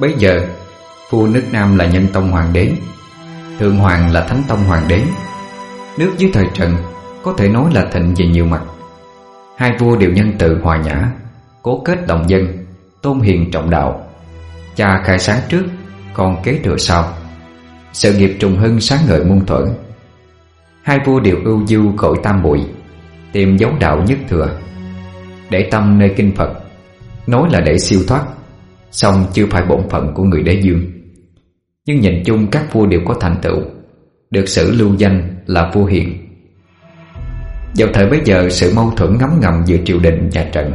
Bấy giờ, Vua nước Nam là nhân tông hoàng đế. Thượng hoàng là thánh tông hoàng đế. Nước dưới thời Trần Có thể nói là thịnh về nhiều mặt. Hai vua đều nhân từ hòa nhã, Cố kết đồng dân, Tôn hiền trọng đạo. Cha khai sáng trước Con kế thừa sau. Sự nghiệp trùng hưng sáng ngời muôn thuở. Hai vua đều ưu du cội tam bụi, Tìm dấu đạo nhất thừa. Để tâm nơi kinh Phật, Nói là để siêu thoát. Xong chưa phải bổn phận của người đế dương Nhưng nhìn chung các vua đều có thành tựu. Được sử lưu danh là vua hiền. Vào thời bấy giờ, sự mâu thuẫn ngấm ngầm giữa triều đình và trận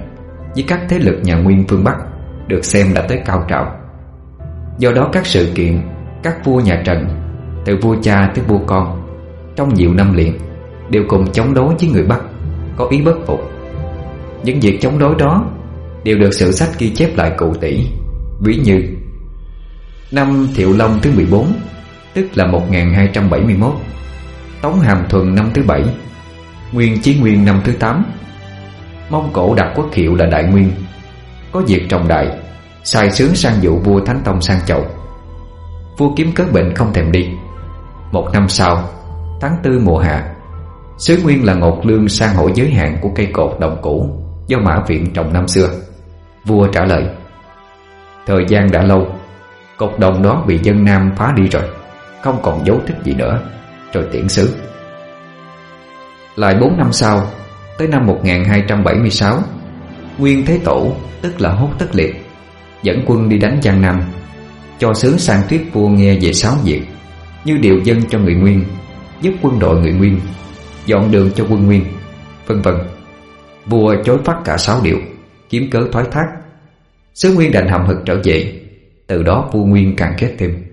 Với các thế lực nhà nguyên phương Bắc Được xem đã tới cao trào. Do đó các sự kiện, Các vua nhà Trần Từ vua cha tới vua con, Trong nhiều năm liền, Đều cùng chống đối với người Bắc, Có ý bất phục. Những việc chống đối đó Đều được sử sách ghi chép lại cụ tỉ Vĩ như, Năm Thiệu Long thứ 14 Tức là 1271 Tống Hàm Thuần năm thứ 7 Nguyên Chí Nguyên năm thứ 8 Mông Cổ đặt quốc hiệu là Đại Nguyên, Có việc trọng đại, sai sướng sang dụ vua Thánh Tông sang chậu Vua kiếm cớ bệnh không thèm đi. Một năm sau, Tháng tư mùa hạ, Sứ Nguyên là Ngột Lương sang hỏi giới hạn của cây cột đồng cũ Do Mã Viện trồng năm xưa. Vua trả lời Thời gian đã lâu Cột đồng đó bị dân Nam phá đi rồi, Không còn dấu tích gì nữa. Rồi tiễn xứ. Lại 4 năm sau, Tới năm 1276 Nguyên Thế Tổ, Tức là hốt tất liệt, Dẫn quân đi đánh Giang Nam, Cho sướng sang thuyết vua nghe về sáu việc, Như điều dân cho người Nguyên, Giúp quân đội người Nguyên, Dọn đường cho quân Nguyên, Vân vân. Vua chối phát cả sáu điều, Kiếm cớ thoái thác Sứ Nguyên đành hậm hực trở về. Từ đó vua Nguyên càng kết thêm.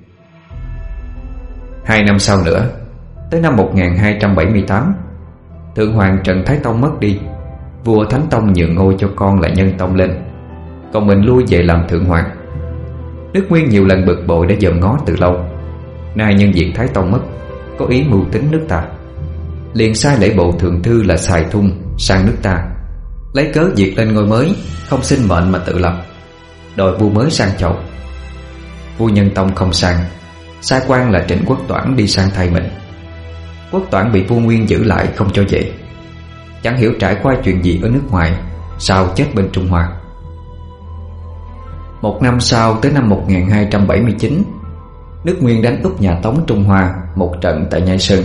Hai năm sau nữa, Tới năm 1278 Thượng hoàng Trần Thái Tông mất đi. Vua Thánh Tông nhượng ngôi cho con là Nhân Tông lên. Còn mình lui về làm thượng hoàng. Đức Nguyên nhiều lần bực bội đã dòm ngó từ lâu. Nay nhân diện Thái Tông mất, Có ý mưu tính nước ta. Liền sai lễ bộ thượng thư là xài thung Sang nước ta. Lấy cớ việc lên ngôi mới, Không xin mệnh mà tự lập. Đòi vua mới sang chầu. Vua Nhân Tông không sang, Sai quan là Trịnh Quốc Toản đi sang thay mình. Quốc Toản bị vua Nguyên giữ lại không cho về. Chẳng hiểu trải qua chuyện gì ở nước ngoài, Sao chết bên Trung Hoa. Một năm sau, tới năm 1279 Nước Nguyên đánh úp nhà Tống Trung Hoa Một trận tại Nhai Sơn.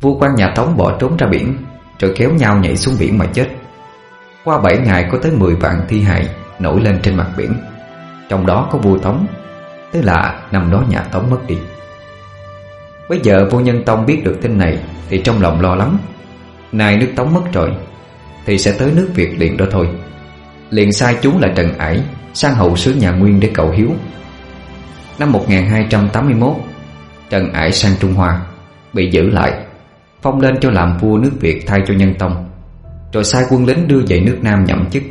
Vua quan nhà Tống bỏ trốn ra biển, Rồi kéo nhau nhảy xuống biển mà chết. Qua 7 ngày có tới 10 vạn thi hại nổi lên trên mặt biển. Trong đó có vua Tống, tức là năm đó nhà Tống mất đi. Bây giờ vua Nhân Tông biết được tin này Thì trong lòng lo lắm Nay nước Tống mất rồi, Thì sẽ tới nước Việt liền đó thôi. Liền sai chú là Trần Ải, Sang hậu sứ nhà Nguyên để cầu hiếu. Năm 1281 Trần Ải sang Trung Hoa, Bị giữ lại, Phong lên cho làm vua nước Việt thay cho Nhân Tông. Rồi sai quân lính đưa về nước Nam nhậm chức.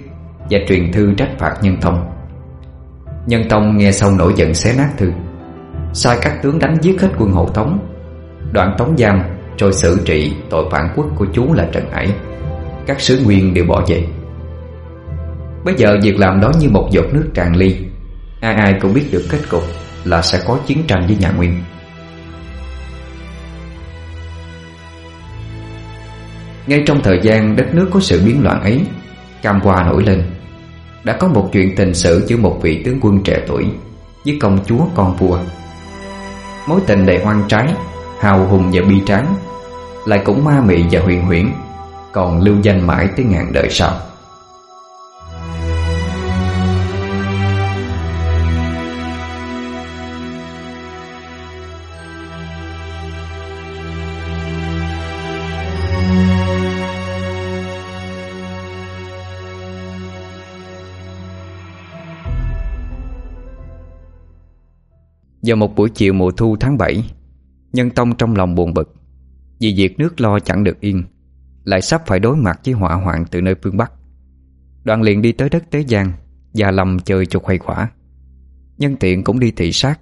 Và truyền thư trách phạt Nhân Tông. Nhân Tông nghe xong nổi giận xé nát thư. Sai các tướng đánh giết hết quân hộ Tống. Đoạn Tống giam, Rồi xử trị tội phản quốc của chú là Trần Hải. Các sứ nguyên đều bỏ về. Bây giờ việc làm đó như một giọt nước tràn ly. Ai ai cũng biết được kết cục Là sẽ có chiến tranh với nhà Nguyên. Ngay trong thời gian đất nước có sự biến loạn ấy, Cam Hoa nổi lên. Đã có một chuyện tình sự giữa một vị tướng quân trẻ tuổi Với công chúa con vua. Mối tình đầy oan trái, Hào hùng và bi tráng, Lại cũng ma mị và huyền huyễn, Còn lưu danh mãi tới ngàn đời sau. Vào một buổi chiều mùa thu tháng 7 Nhân Tông trong lòng buồn bực, Vì việc nước lo chẳng được yên, Lại sắp phải đối mặt với họa hoạn từ nơi phương Bắc. Đoàn liền đi tới đất Tế Giang Và lầm chơi chục hay khỏa. Nhân tiện cũng đi thị sát,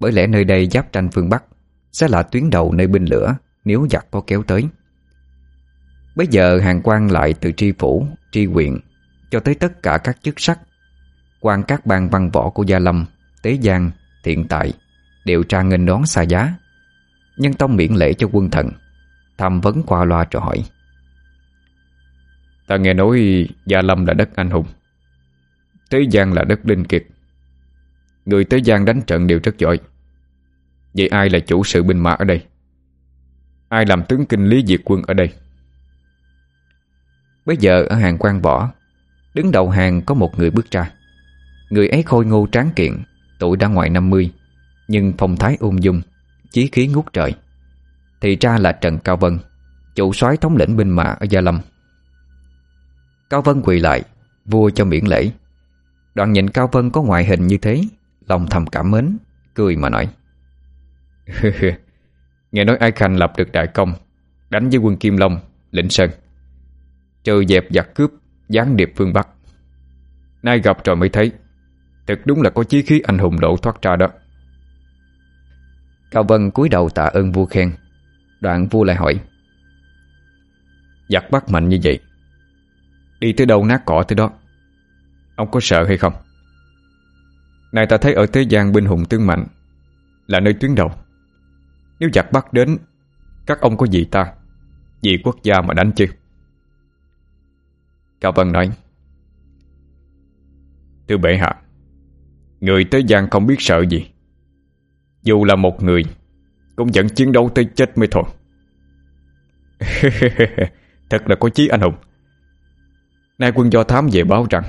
Bởi lẽ nơi đây giáp tranh phương Bắc, Sẽ là tuyến đầu nơi binh lửa Nếu giặc có kéo tới. Bây giờ hàng quan lại từ tri phủ, Tri huyện, Cho tới tất cả các chức sắc, quan các bang văn võ của Gia Lâm, Tế Giang Hiện tại đều tra nghênh đón xa giá. Nhân tông miễn lễ cho quân thần Tham vấn qua loa trò hỏi. Ta nghe nói Gia Lâm là đất anh hùng. Thế giang là đất linh kiệt. Người tới giang đánh trận đều rất giỏi. Vậy ai là chủ sự binh mã ở đây? Ai làm tướng kinh lý diệt quân ở đây? Bây giờ ở hàng quan võ Đứng đầu hàng có một người bước ra. Người ấy khôi ngô tráng kiện Tuổi đã ngoài 50 Nhưng phong thái ung dung Chí khí ngút trời. Thì ra là Trần Cao Vân Chủ soái thống lĩnh binh mã ở Gia Lâm. Cao Vân quỳ lại Vua cho miễn lễ. Đoàn nhìn Cao Vân có ngoại hình như thế Lòng thầm cảm mến Cười mà nói. Nghe nói Ai Khanh lập được đại công Đánh với quân Kim Long, Lĩnh Sơn. Trừ dẹp giặc cướp Gián điệp phương Bắc. Nay gặp rồi mới thấy Thật đúng là có chí khí anh hùng lộ thoát ra đó. Cao Vân cúi đầu tạ ơn vua khen. Đoạn vua lại hỏi. Giặc bắt mạnh như vậy Đi tới đâu nát cỏ tới đó? Ông có sợ hay không? Này ta thấy ở thế gian binh hùng tướng mạnh Là nơi tuyến đầu. Nếu giặc bắt đến Các ông có gì ta? Vì quốc gia mà đánh chứ. Cao Vân nói. Thưa bệ hạ Người tới gian không biết sợ gì. Dù là một người, Cũng vẫn chiến đấu tới chết mới thôi. Thật là có chí anh hùng. Nay quân do thám về báo rằng,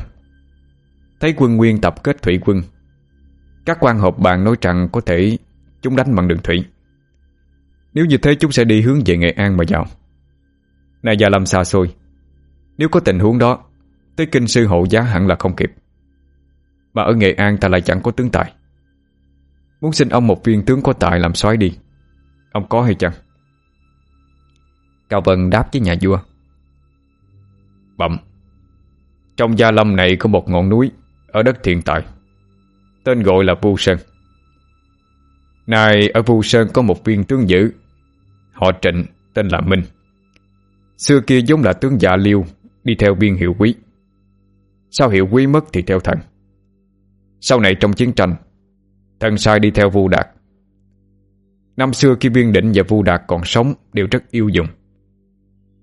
Thấy quân nguyên tập kết thủy quân, Các quan họp bàn nói rằng Có thể chúng đánh bằng đường thủy. Nếu như thế chúng sẽ đi hướng về Nghệ An mà vào. Này già làm xa xôi. Nếu có tình huống đó, Tới kinh sư hộ giá hẳn là không kịp. Mà ở Nghệ An ta lại chẳng có tướng tài. Muốn xin ông một viên tướng có tài làm soái đi. Ông có hay chăng? Cao Vân đáp với nhà vua. Bẩm. Trong gia lâm này có một ngọn núi Ở đất thiện tài. Tên gọi là Vu Sơn. Này ở Vu Sơn có một viên tướng giữ Họ Trịnh, tên là Minh. Xưa kia giống là tướng giả liêu, Đi theo viên hiệu quý. Sau hiệu quý mất thì theo thần sau này trong chiến tranh Thần sai đi theo Vu Đạt. Năm xưa khi Viên Định và Vu Đạt còn sống, Đều rất yêu dùng.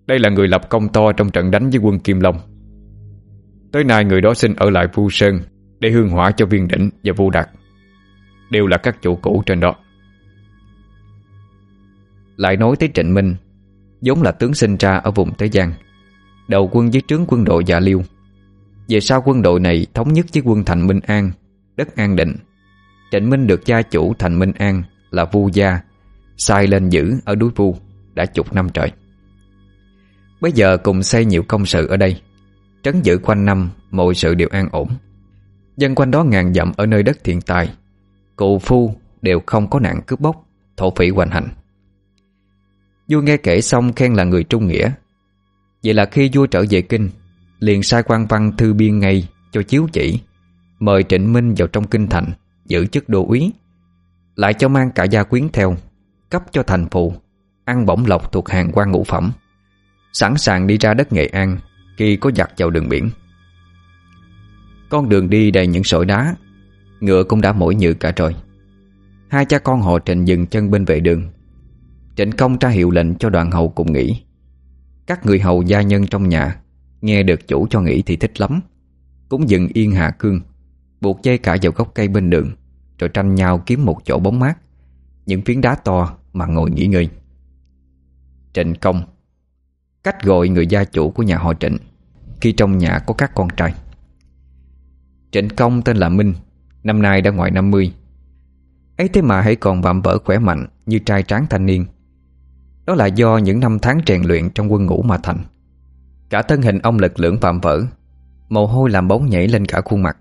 Đây là người lập công to trong trận đánh với quân Kim Long. Tới nay người đó xin ở lại Vu Sơn Để hương hỏa cho Viên Định và Vu Đạt. Đều là các chủ cũ trên đó. Lại nói tới Trịnh Minh, vốn là tướng sinh ra ở vùng Tế Giang Đầu quân với trướng quân đội Dạ Liêu. Về sau quân đội này thống nhất với quân thành Minh An đất an định Trịnh Minh được gia chủ thành Minh An là Vu Gia, sai lên giữ ở núi Vu đã chục năm trời. Bây giờ cùng xây nhiều công sự ở đây, trấn giữ quanh năm mọi sự đều an ổn. Dân quanh đó ngàn dặm ở nơi đất thiện tài, cụ phu đều không có nạn cướp bóc, thổ phỉ hoành hành. Vua nghe kể xong khen là người trung nghĩa Vậy là khi vua trở về kinh, Liền sai quan văn thư biên ngay cho chiếu chỉ Mời Trịnh Minh vào trong kinh thành, Giữ chức đô úy. Lại cho mang cả gia quyến theo, Cấp cho thành phụ, Ăn bổng lộc thuộc hàng quan ngũ phẩm. Sẵn sàng đi ra đất Nghệ An Khi có giặc vào đường biển. Con đường đi đầy những sỏi đá, Ngựa cũng đã mỏi nhừ cả rồi Hai cha con họ Trịnh dừng chân bên vệ đường. Trịnh công ra hiệu lệnh cho đoàn hầu cùng nghỉ. Các người hầu gia nhân trong nhà Nghe được chủ cho nghỉ thì thích lắm, Cũng dừng yên hạ cương. Buộc dây cả vào gốc cây bên đường, Rồi tranh nhau kiếm một chỗ bóng mát. Những phiến đá to mà ngồi nghỉ ngơi. Trịnh công. Cách gọi người gia chủ của nhà họ Trịnh, Khi trong nhà có các con trai. Trịnh công tên là Minh, Năm nay đã ngoài 50 Ấy thế mà hãy còn vạm vỡ khỏe mạnh Như trai tráng thanh niên. Đó là do những năm tháng rèn luyện trong quân ngũ mà thành. Cả thân hình ông lực lưỡng vạm vỡ, Mồ hôi làm bóng nhảy lên cả khuôn mặt.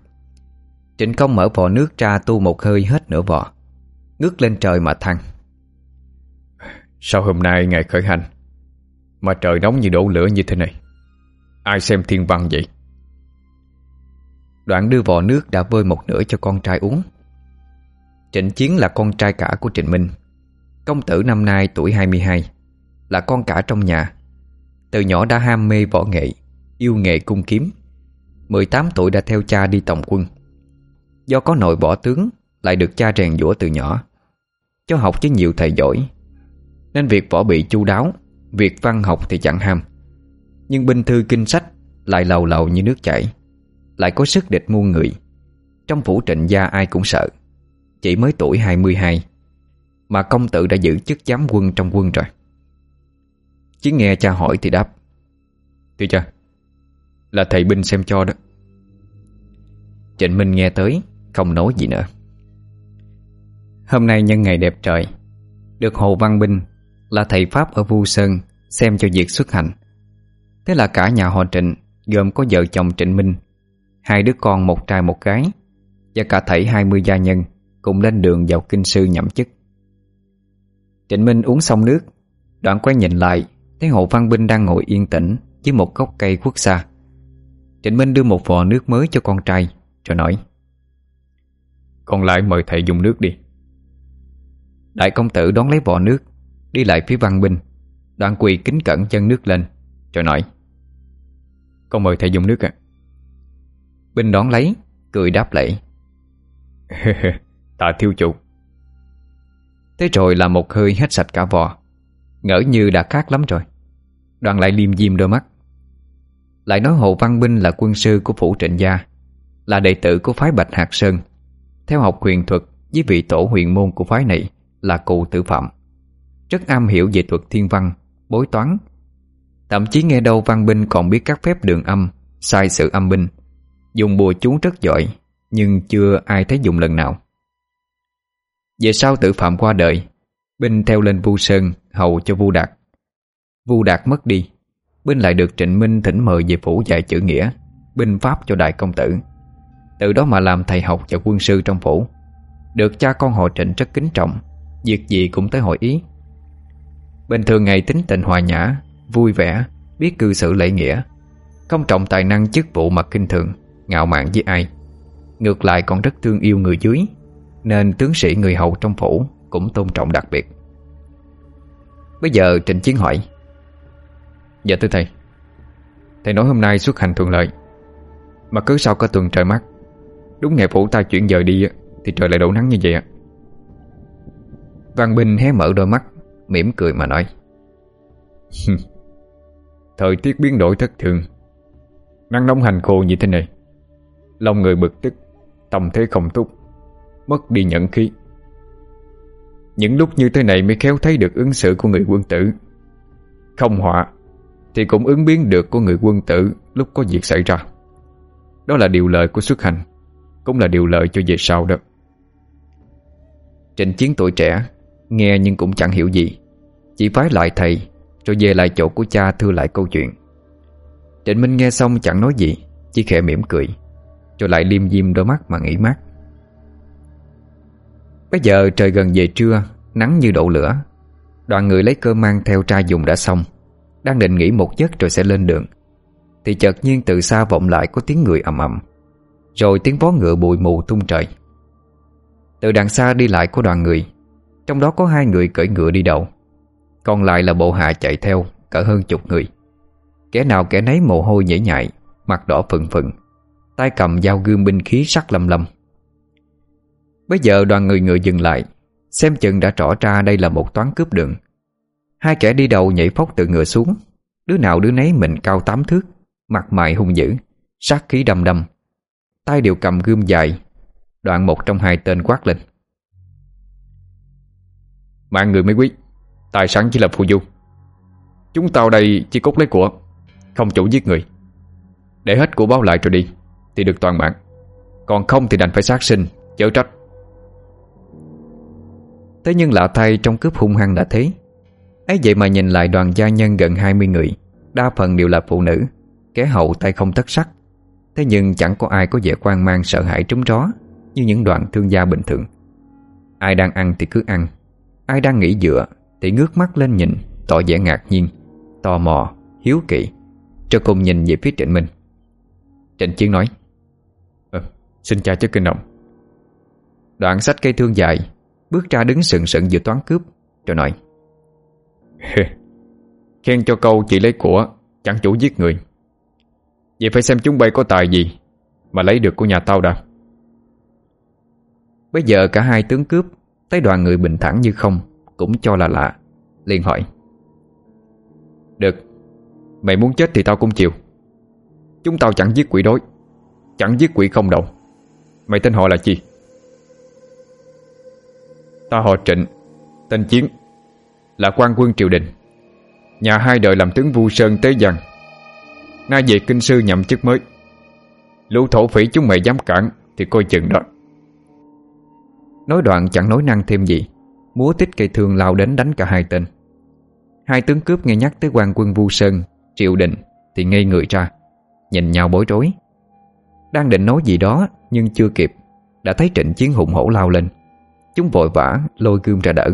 Trịnh công mở vò nước ra tu một hơi hết nửa vò Ngước lên trời mà thăng. Sao hôm nay ngày khởi hành Mà trời nóng như đổ lửa như thế này? Ai xem thiên văn vậy? Đoạn đưa vò nước đã vơi một nửa cho con trai uống. Trịnh Chiến là con trai cả của Trịnh Minh. Công tử năm nay tuổi 22 Là con cả trong nhà. Từ nhỏ đã ham mê võ nghệ Yêu nghề cung kiếm. 18 tuổi đã theo cha đi tổng quân. Do có nội bỏ tướng, Lại được cha rèn giũa từ nhỏ. Cho học với nhiều thầy giỏi. Nên việc võ bị chu đáo, Việc văn học thì chẳng ham. Nhưng binh thư kinh sách Lại lầu lầu như nước chảy. Lại có sức địch muôn người. Trong phủ trịnh gia ai cũng sợ. Chỉ mới tuổi 22 Mà công tử đã giữ chức giám quân trong quân rồi. Chỉ nghe cha hỏi thì đáp. Thưa cha, Là thầy binh xem cho đó. Trịnh Minh nghe tới không nói gì nữa. Hôm nay nhân ngày đẹp trời, Được Hồ Văn Binh Là thầy Pháp ở Vu Sơn Xem cho việc xuất hành. Thế là cả nhà họ Trịnh, Gồm có vợ chồng Trịnh Minh, Hai đứa con một trai một gái, Và cả thảy 20 gia nhân Cùng lên đường vào kinh sư nhậm chức. Trịnh Minh uống xong nước, Đoạn quay nhìn lại, Thấy Hồ Văn Binh đang ngồi yên tĩnh dưới một gốc cây quốc xa. Trịnh Minh đưa một vò nước mới cho con trai, Rồi nói còn lại mời thầy dùng nước đi. Đại công tử đón lấy vỏ nước, Đi lại phía văn binh. Đoạn quỳ kính cẩn chân nước lên, Rồi nói, Con mời thầy dùng nước ạ. Binh đón lấy, Cười đáp lễ Tạ thiêu chủ. Thế rồi là một hơi hết sạch cả vò Ngỡ như đã khát lắm rồi. Đoàn lại liêm diêm đôi mắt. Lại nói hộ Văn Binh là quân sư của phủ trịnh gia, Là đệ tử của phái Bạch Hạc Sơn theo học huyền thuật với vị tổ huyền môn của phái này là cụ tử phạm. Rất am hiểu về thuật thiên văn, bối toán. Thậm chí nghe đâu văn binh còn biết các phép đường âm, sai sự âm binh. Dùng bùa chú rất giỏi nhưng chưa ai thấy dùng lần nào. Về sau tử phạm qua đời Binh theo lên Vu Sơn hầu cho Vu Đạt. Vu Đạt mất đi Binh lại được Trịnh Minh thỉnh mời về phủ dạy chữ nghĩa Binh pháp cho đại công tử. Từ đó mà làm thầy học và quân sư trong phủ. Được cha con họ trịnh rất kính trọng, Việc gì cũng tới hội ý. Bình thường ngày tính tình hòa nhã, Vui vẻ, Biết cư xử lễ nghĩa. Không trọng tài năng chức vụ mà kinh thường, Ngạo mạn với ai. Ngược lại còn rất thương yêu người dưới, Nên tướng sĩ người hầu trong phủ Cũng tôn trọng đặc biệt. Bây giờ Trịnh Chiến hỏi Dạ thưa thầy Thầy nói hôm nay xuất hành thuận lợi, Mà cứ sau có tuần trời mắt Đúng ngày phụ ta chuyển dời đi Thì trời lại đổ nắng như vậy ạ Văn Binh hé mở đôi mắt, mỉm cười mà nói Thời tiết biến đổi thất thường. Nắng nóng hành khô như thế này, Lòng người bực tức, Tâm thế không túc Mất đi nhẫn khí. Những lúc như thế này mới khéo thấy được ứng xử của người quân tử. Không họa Thì cũng ứng biến được của người quân tử Lúc có việc xảy ra. Đó là điều lợi của xuất hành. Cũng là điều lợi cho về sau đó. Trịnh chiến tuổi trẻ, Nghe nhưng cũng chẳng hiểu gì. Chỉ phái lại thầy, Rồi về lại chỗ của cha thưa lại câu chuyện. Trịnh Minh nghe xong chẳng nói gì, Chỉ khẽ mỉm cười, Rồi lại liêm diêm đôi mắt mà nghĩ mát. Bây giờ trời gần về trưa, Nắng như đổ lửa. Đoàn người lấy cơ mang theo tra dùng đã xong. Đang định nghỉ một giấc rồi sẽ lên đường. Thì chợt nhiên từ xa vọng lại có tiếng người ầm ầm. Rồi tiếng vó ngựa bụi mù tung trời. Từ đằng xa đi lại của đoàn người, Trong đó có hai người cưỡi ngựa đi đầu. Còn lại là bộ hạ chạy theo cả hơn chục người. Kẻ nào kẻ nấy mồ hôi nhễ nhại, Mặt đỏ phừng phừng, tay cầm dao gươm binh khí sắc lâm lâm. Bây giờ đoàn người ngựa dừng lại, Xem chừng đã rõ ra đây là một toán cướp đường. Hai kẻ đi đầu nhảy phóc từ ngựa xuống, Đứa nào đứa nấy mình cao tám thước, Mặt mày hung dữ, Sát khí đầm đầm Tay đều cầm gươm dài. Đoạn một trong hai tên quát lên. Mạng người mới quý, Tài sản chỉ là phù du. Chúng tao đây chỉ cốt lấy của, Không chủ giết người. Để hết của báo lại rồi đi, Thì được toàn mạng. Còn không thì đành phải sát sinh, Chớ trách. Thế nhưng lạ thay trong cướp hung hăng đã thế. Ấy vậy mà nhìn lại đoàn gia nhân gần 20 người, Đa phần đều là phụ nữ, Kẻ hậu tay không tất sắc. Thế nhưng chẳng có ai có vẻ quan mang sợ hãi trống ró Như những đoạn thương gia bình thường. Ai đang ăn thì cứ ăn Ai đang nghỉ dựa Thì ngước mắt lên nhìn Tỏ vẻ ngạc nhiên Tò mò, hiếu kỳ Cho cùng nhìn về phía Trịnh Minh. Trịnh Chiến nói ờ, Xin chào chứ kinh động Đoạn sách cây thương dài Bước ra đứng sừng sững giữa toán cướp Rồi nói Khen cho câu chị lấy của Chẳng chủ giết người. Vậy phải xem chúng bay có tài gì Mà lấy được của nhà tao đã. Bây giờ cả hai tướng cướp Thấy đoàn người bình thản như không, Cũng cho là lạ, liền hỏi. Được, Mày muốn chết thì tao cũng chịu. Chúng tao chẳng giết quỷ đối Chẳng giết quỷ không đầu. Mày tên họ là chi Ta họ Trịnh, Tên Chiến, Là quan quân triều đình. Nhà hai đời làm tướng Vu Sơn Tế Giang. Nay về kinh sư nhậm chức mới. Lũ thổ phỉ chúng mày dám cản Thì coi chừng đó. Nói đoạn chẳng nói năng thêm gì. Múa tích cây thương lao đến đánh cả hai tên. Hai tướng cướp nghe nhắc tới quan quân Vu Sơn Triệu Định Thì ngây người ra, Nhìn nhau bối rối. Đang định nói gì đó nhưng chưa kịp, Đã thấy trịnh chiến hùng hổ lao lên. Chúng vội vã lôi gươm ra đỡ.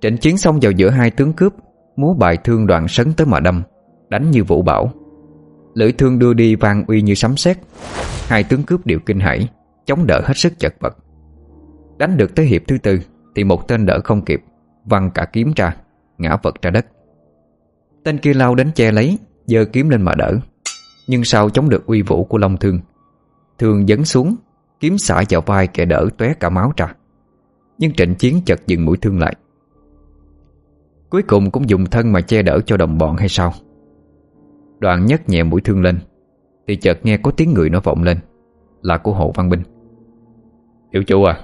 Trịnh chiến xong vào giữa hai tướng cướp, Múa bài thương đoạn sấn tới mà đâm. Đánh như vũ bảo. Lưỡi thương đưa đi vang uy như sấm sét. Hai tướng cướp đều kinh hãi, Chống đỡ hết sức chật vật. Đánh được tới hiệp thứ tư, Thì một tên đỡ không kịp, Văng cả kiếm ra, Ngã vật ra đất. Tên kia lao đến che lấy, giơ kiếm lên mà đỡ. Nhưng sau chống được uy vũ của Long Thương Thương dấn xuống, Kiếm xả vào vai kẻ đỡ tóe cả máu ra. Nhưng trận chiến chợt dừng mũi thương lại. Cuối cùng cũng dùng thân mà che đỡ cho đồng bọn hay sao? Đoạn nhấc nhẹ mũi thương lên. Thì chợt nghe có tiếng người nó vọng lên. Là của hộ văn binh. Tiểu chủ à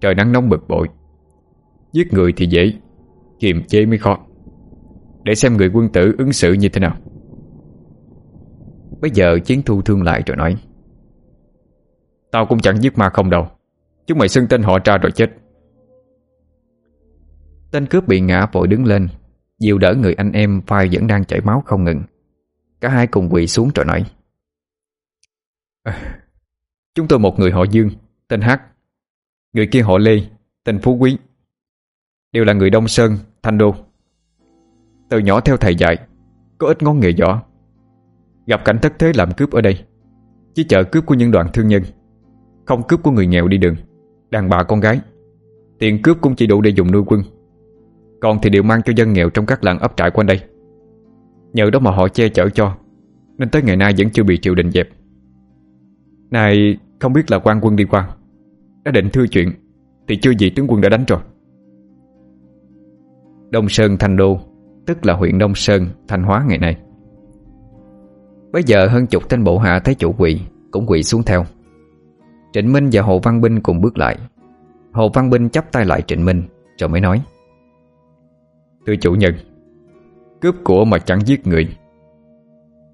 Trời nắng nóng bực bội. Giết người thì dễ, Kiềm chế mới khó. Để xem người quân tử ứng xử như thế nào. Bây giờ chiến thu thương lại rồi nói. Tao cũng chẳng giết ma không đâu. Chúng mày xưng tên họ ra rồi chết. Tên cướp bị ngã vội đứng lên. Dìu đỡ người anh em vai vẫn đang chảy máu không ngừng. Cả hai cùng quỳ xuống rồi nói. À, Chúng tôi một người họ Dương Tên Hát Người kia họ Lê Tên Phú Quý. Đều là người Đông Sơn, Thanh Đô. Từ nhỏ theo thầy dạy Có ít ngón nghề võ. Gặp cảnh thất thế làm cướp ở đây Chỉ chợ cướp của những đoàn thương nhân Không cướp của người nghèo đi đường Đàn bà con gái. Tiền cướp cũng chỉ đủ để dùng nuôi quân. Còn thì đều mang cho dân nghèo trong các làng ấp trại quanh đây. Nhờ đó mà họ che chở cho Nên tới ngày nay vẫn chưa bị triều đình dẹp. Này không biết là quan quân đi qua Đã định thư chuyện Thì chưa gì tướng quân đã đánh rồi Đông Sơn thành Đô Tức là huyện Đông Sơn, Thanh Hóa ngày nay. Bây giờ hơn chục tên bộ hạ thấy chủ quỷ Cũng quỷ xuống theo. Trịnh Minh và Hồ Văn Binh cùng bước lại. Hồ Văn Binh chắp tay lại Trịnh Minh Rồi mới nói Thưa chủ nhân Cướp của mà chẳng giết người.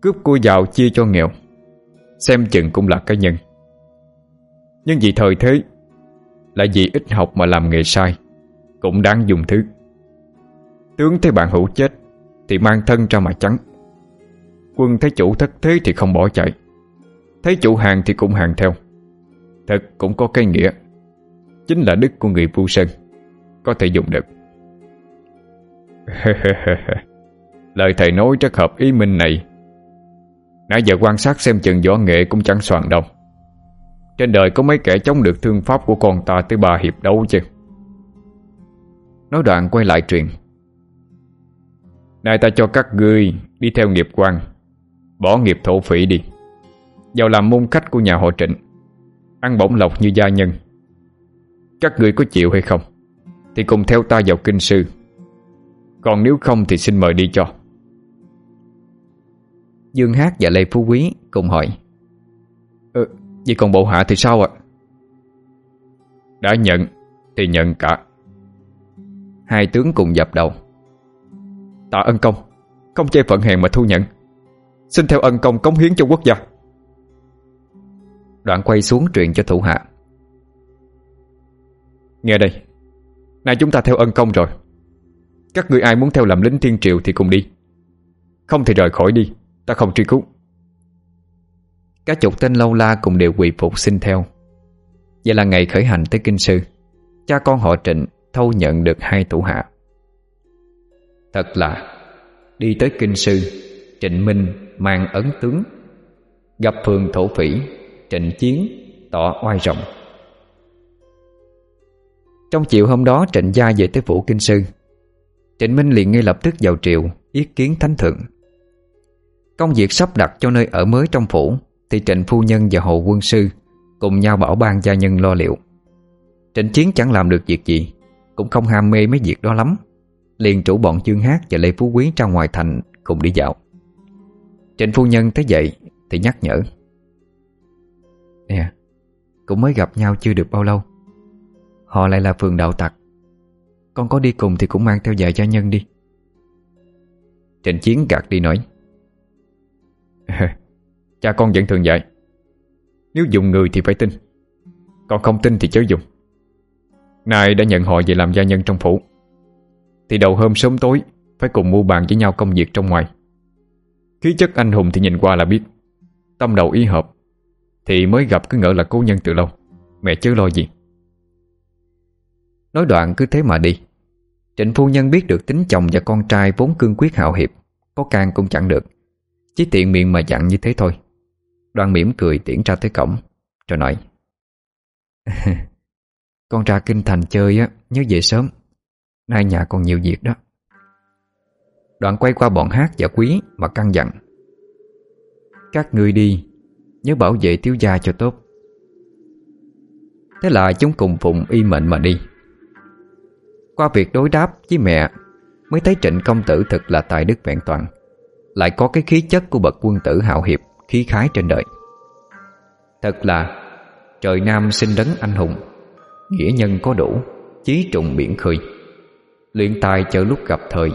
Cướp của giàu chia cho nghèo, Xem chừng cũng là cá nhân. Nhưng vì thời thế là vì ít học mà làm nghề sai, Cũng đáng dùng thứ. Tướng thấy bạn hữu chết, Thì mang thân ra mà trắng. Quân thấy chủ thất thế thì không bỏ chạy, Thấy chủ hàng thì cũng hàng theo. Thật cũng có cái nghĩa, Chính là đức của người vu sơn, Có thể dùng được. Lời thầy nói rất hợp ý Minh này. Nãy giờ quan sát xem chừng võ nghệ cũng chẳng soạn đâu. Trên đời có mấy kẻ chống được thương pháp của con ta tới bà hiệp đấu chứ? Nói đoạn quay lại truyền. Nay ta cho các ngươi đi theo nghiệp quan, Bỏ nghiệp thổ phỉ đi. Vào làm môn khách của nhà họ trịnh, Ăn bổng lộc như gia nhân. Các ngươi có chịu hay không? Thì cùng theo ta vào kinh sư. Còn nếu không thì xin mời đi cho. Dương Hát và Lê Phú Quý cùng hỏi. Ừ, Vậy còn bộ hạ thì sao ạ? Đã nhận thì nhận cả. Hai tướng cùng dập đầu. Tạ ân công Không chê phận hèn mà thu nhận. Xin theo ân công cống hiến cho quốc gia. Đoạn quay xuống truyền cho thủ hạ. Nghe đây Nay chúng ta theo ân công rồi. Các người ai muốn theo làm lính thiên triều thì cùng đi. Không thì rời khỏi đi. Ta không truy cứu. Các chục tên lâu la cùng đều quỳ phục xin theo. Vậy là ngày khởi hành tới kinh sư, Cha con họ trịnh thâu nhận được hai thủ hạ. Thật là, Đi tới kinh sư, Trịnh Minh mang ấn tướng. Gặp phường thổ phỉ, Trịnh chiến tỏ oai rộng Trong chiều hôm đó, trịnh gia về tới phủ kinh sư. Trịnh Minh liền ngay lập tức vào triều Yết kiến thánh thượng. Công việc sắp đặt cho nơi ở mới trong phủ, Thì Trịnh Phu Nhân và Hồ Quân Sư Cùng nhau bảo ban gia nhân lo liệu. Trịnh Chiến chẳng làm được việc gì, Cũng không ham mê mấy việc đó lắm. Liền chủ bọn chương hát và Lê Phú Quý ra ngoài thành Cùng đi dạo. Trịnh Phu Nhân thấy vậy Thì nhắc nhở. Nè, Cũng mới gặp nhau chưa được bao lâu. Họ lại là phường đạo tặc. Con có đi cùng thì cũng mang theo vài gia nhân đi. Trịnh Chiến gạt đi nói. Cha con vẫn thường dạy. Nếu dùng người thì phải tin. Còn không tin thì chớ dùng. Nay đã nhận họ về làm gia nhân trong phủ. Thì đầu hôm sớm tối, Phải cùng mua bàn với nhau công việc trong ngoài. Khí chất anh hùng thì nhìn qua là biết. Tâm đầu ý hợp, Thì mới gặp cứ ngỡ là cố nhân từ lâu. Mẹ chứ lo gì. Nói đoạn cứ thế mà đi. Trịnh phu nhân biết được tính chồng và con trai vốn cương quyết hào hiệp, Có can cũng chẳng được. Chỉ tiện miệng mà dặn như thế thôi. Đoan mỉm cười tiễn ra tới cổng, Rồi nói, Con ra kinh thành chơi á, Nhớ về sớm. Nay nhà còn nhiều việc đó. Đoạn quay qua bọn hát và quý Mà căng dặn, Các ngươi đi, Nhớ bảo vệ thiếu gia cho tốt. Thế là chúng cùng phụng y mệnh mà đi. Qua việc đối đáp với mẹ, Mới thấy trịnh công tử thật là tài đức vẹn toàn. Lại có cái khí chất của bậc quân tử hào hiệp Khí khái trên đời. Thật là Trời Nam sinh đấng anh hùng Nghĩa nhân có đủ Chí trùng biển khơi. Luyện tài chờ lúc gặp thời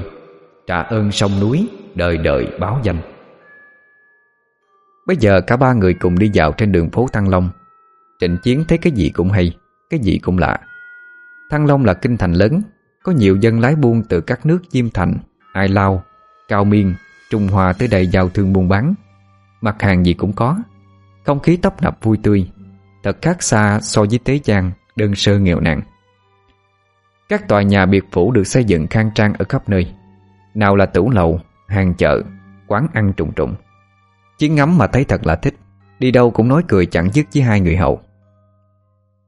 Trả ơn sông núi Đời đời báo danh. Bây giờ cả ba người cùng đi vào trên đường phố Thăng Long. Trịnh Chiến thấy cái gì cũng hay Cái gì cũng lạ. Thăng Long là kinh thành lớn Có nhiều dân lái buôn từ các nước Diêm Thành, Ai Lao, Cao Miên, Trung Hoa tới đây giao thương buôn bán. Mặt hàng gì cũng có. Không khí tấp nập vui tươi. Thật khác xa so với Tế Giang Đơn sơ nghèo nàn. Các tòa nhà biệt phủ được xây dựng khang trang ở khắp nơi. Nào là tủ lầu, hàng chợ, quán ăn trùng trùng. Chiến ngắm mà thấy thật là thích. Đi đâu cũng nói cười chẳng dứt với hai người hậu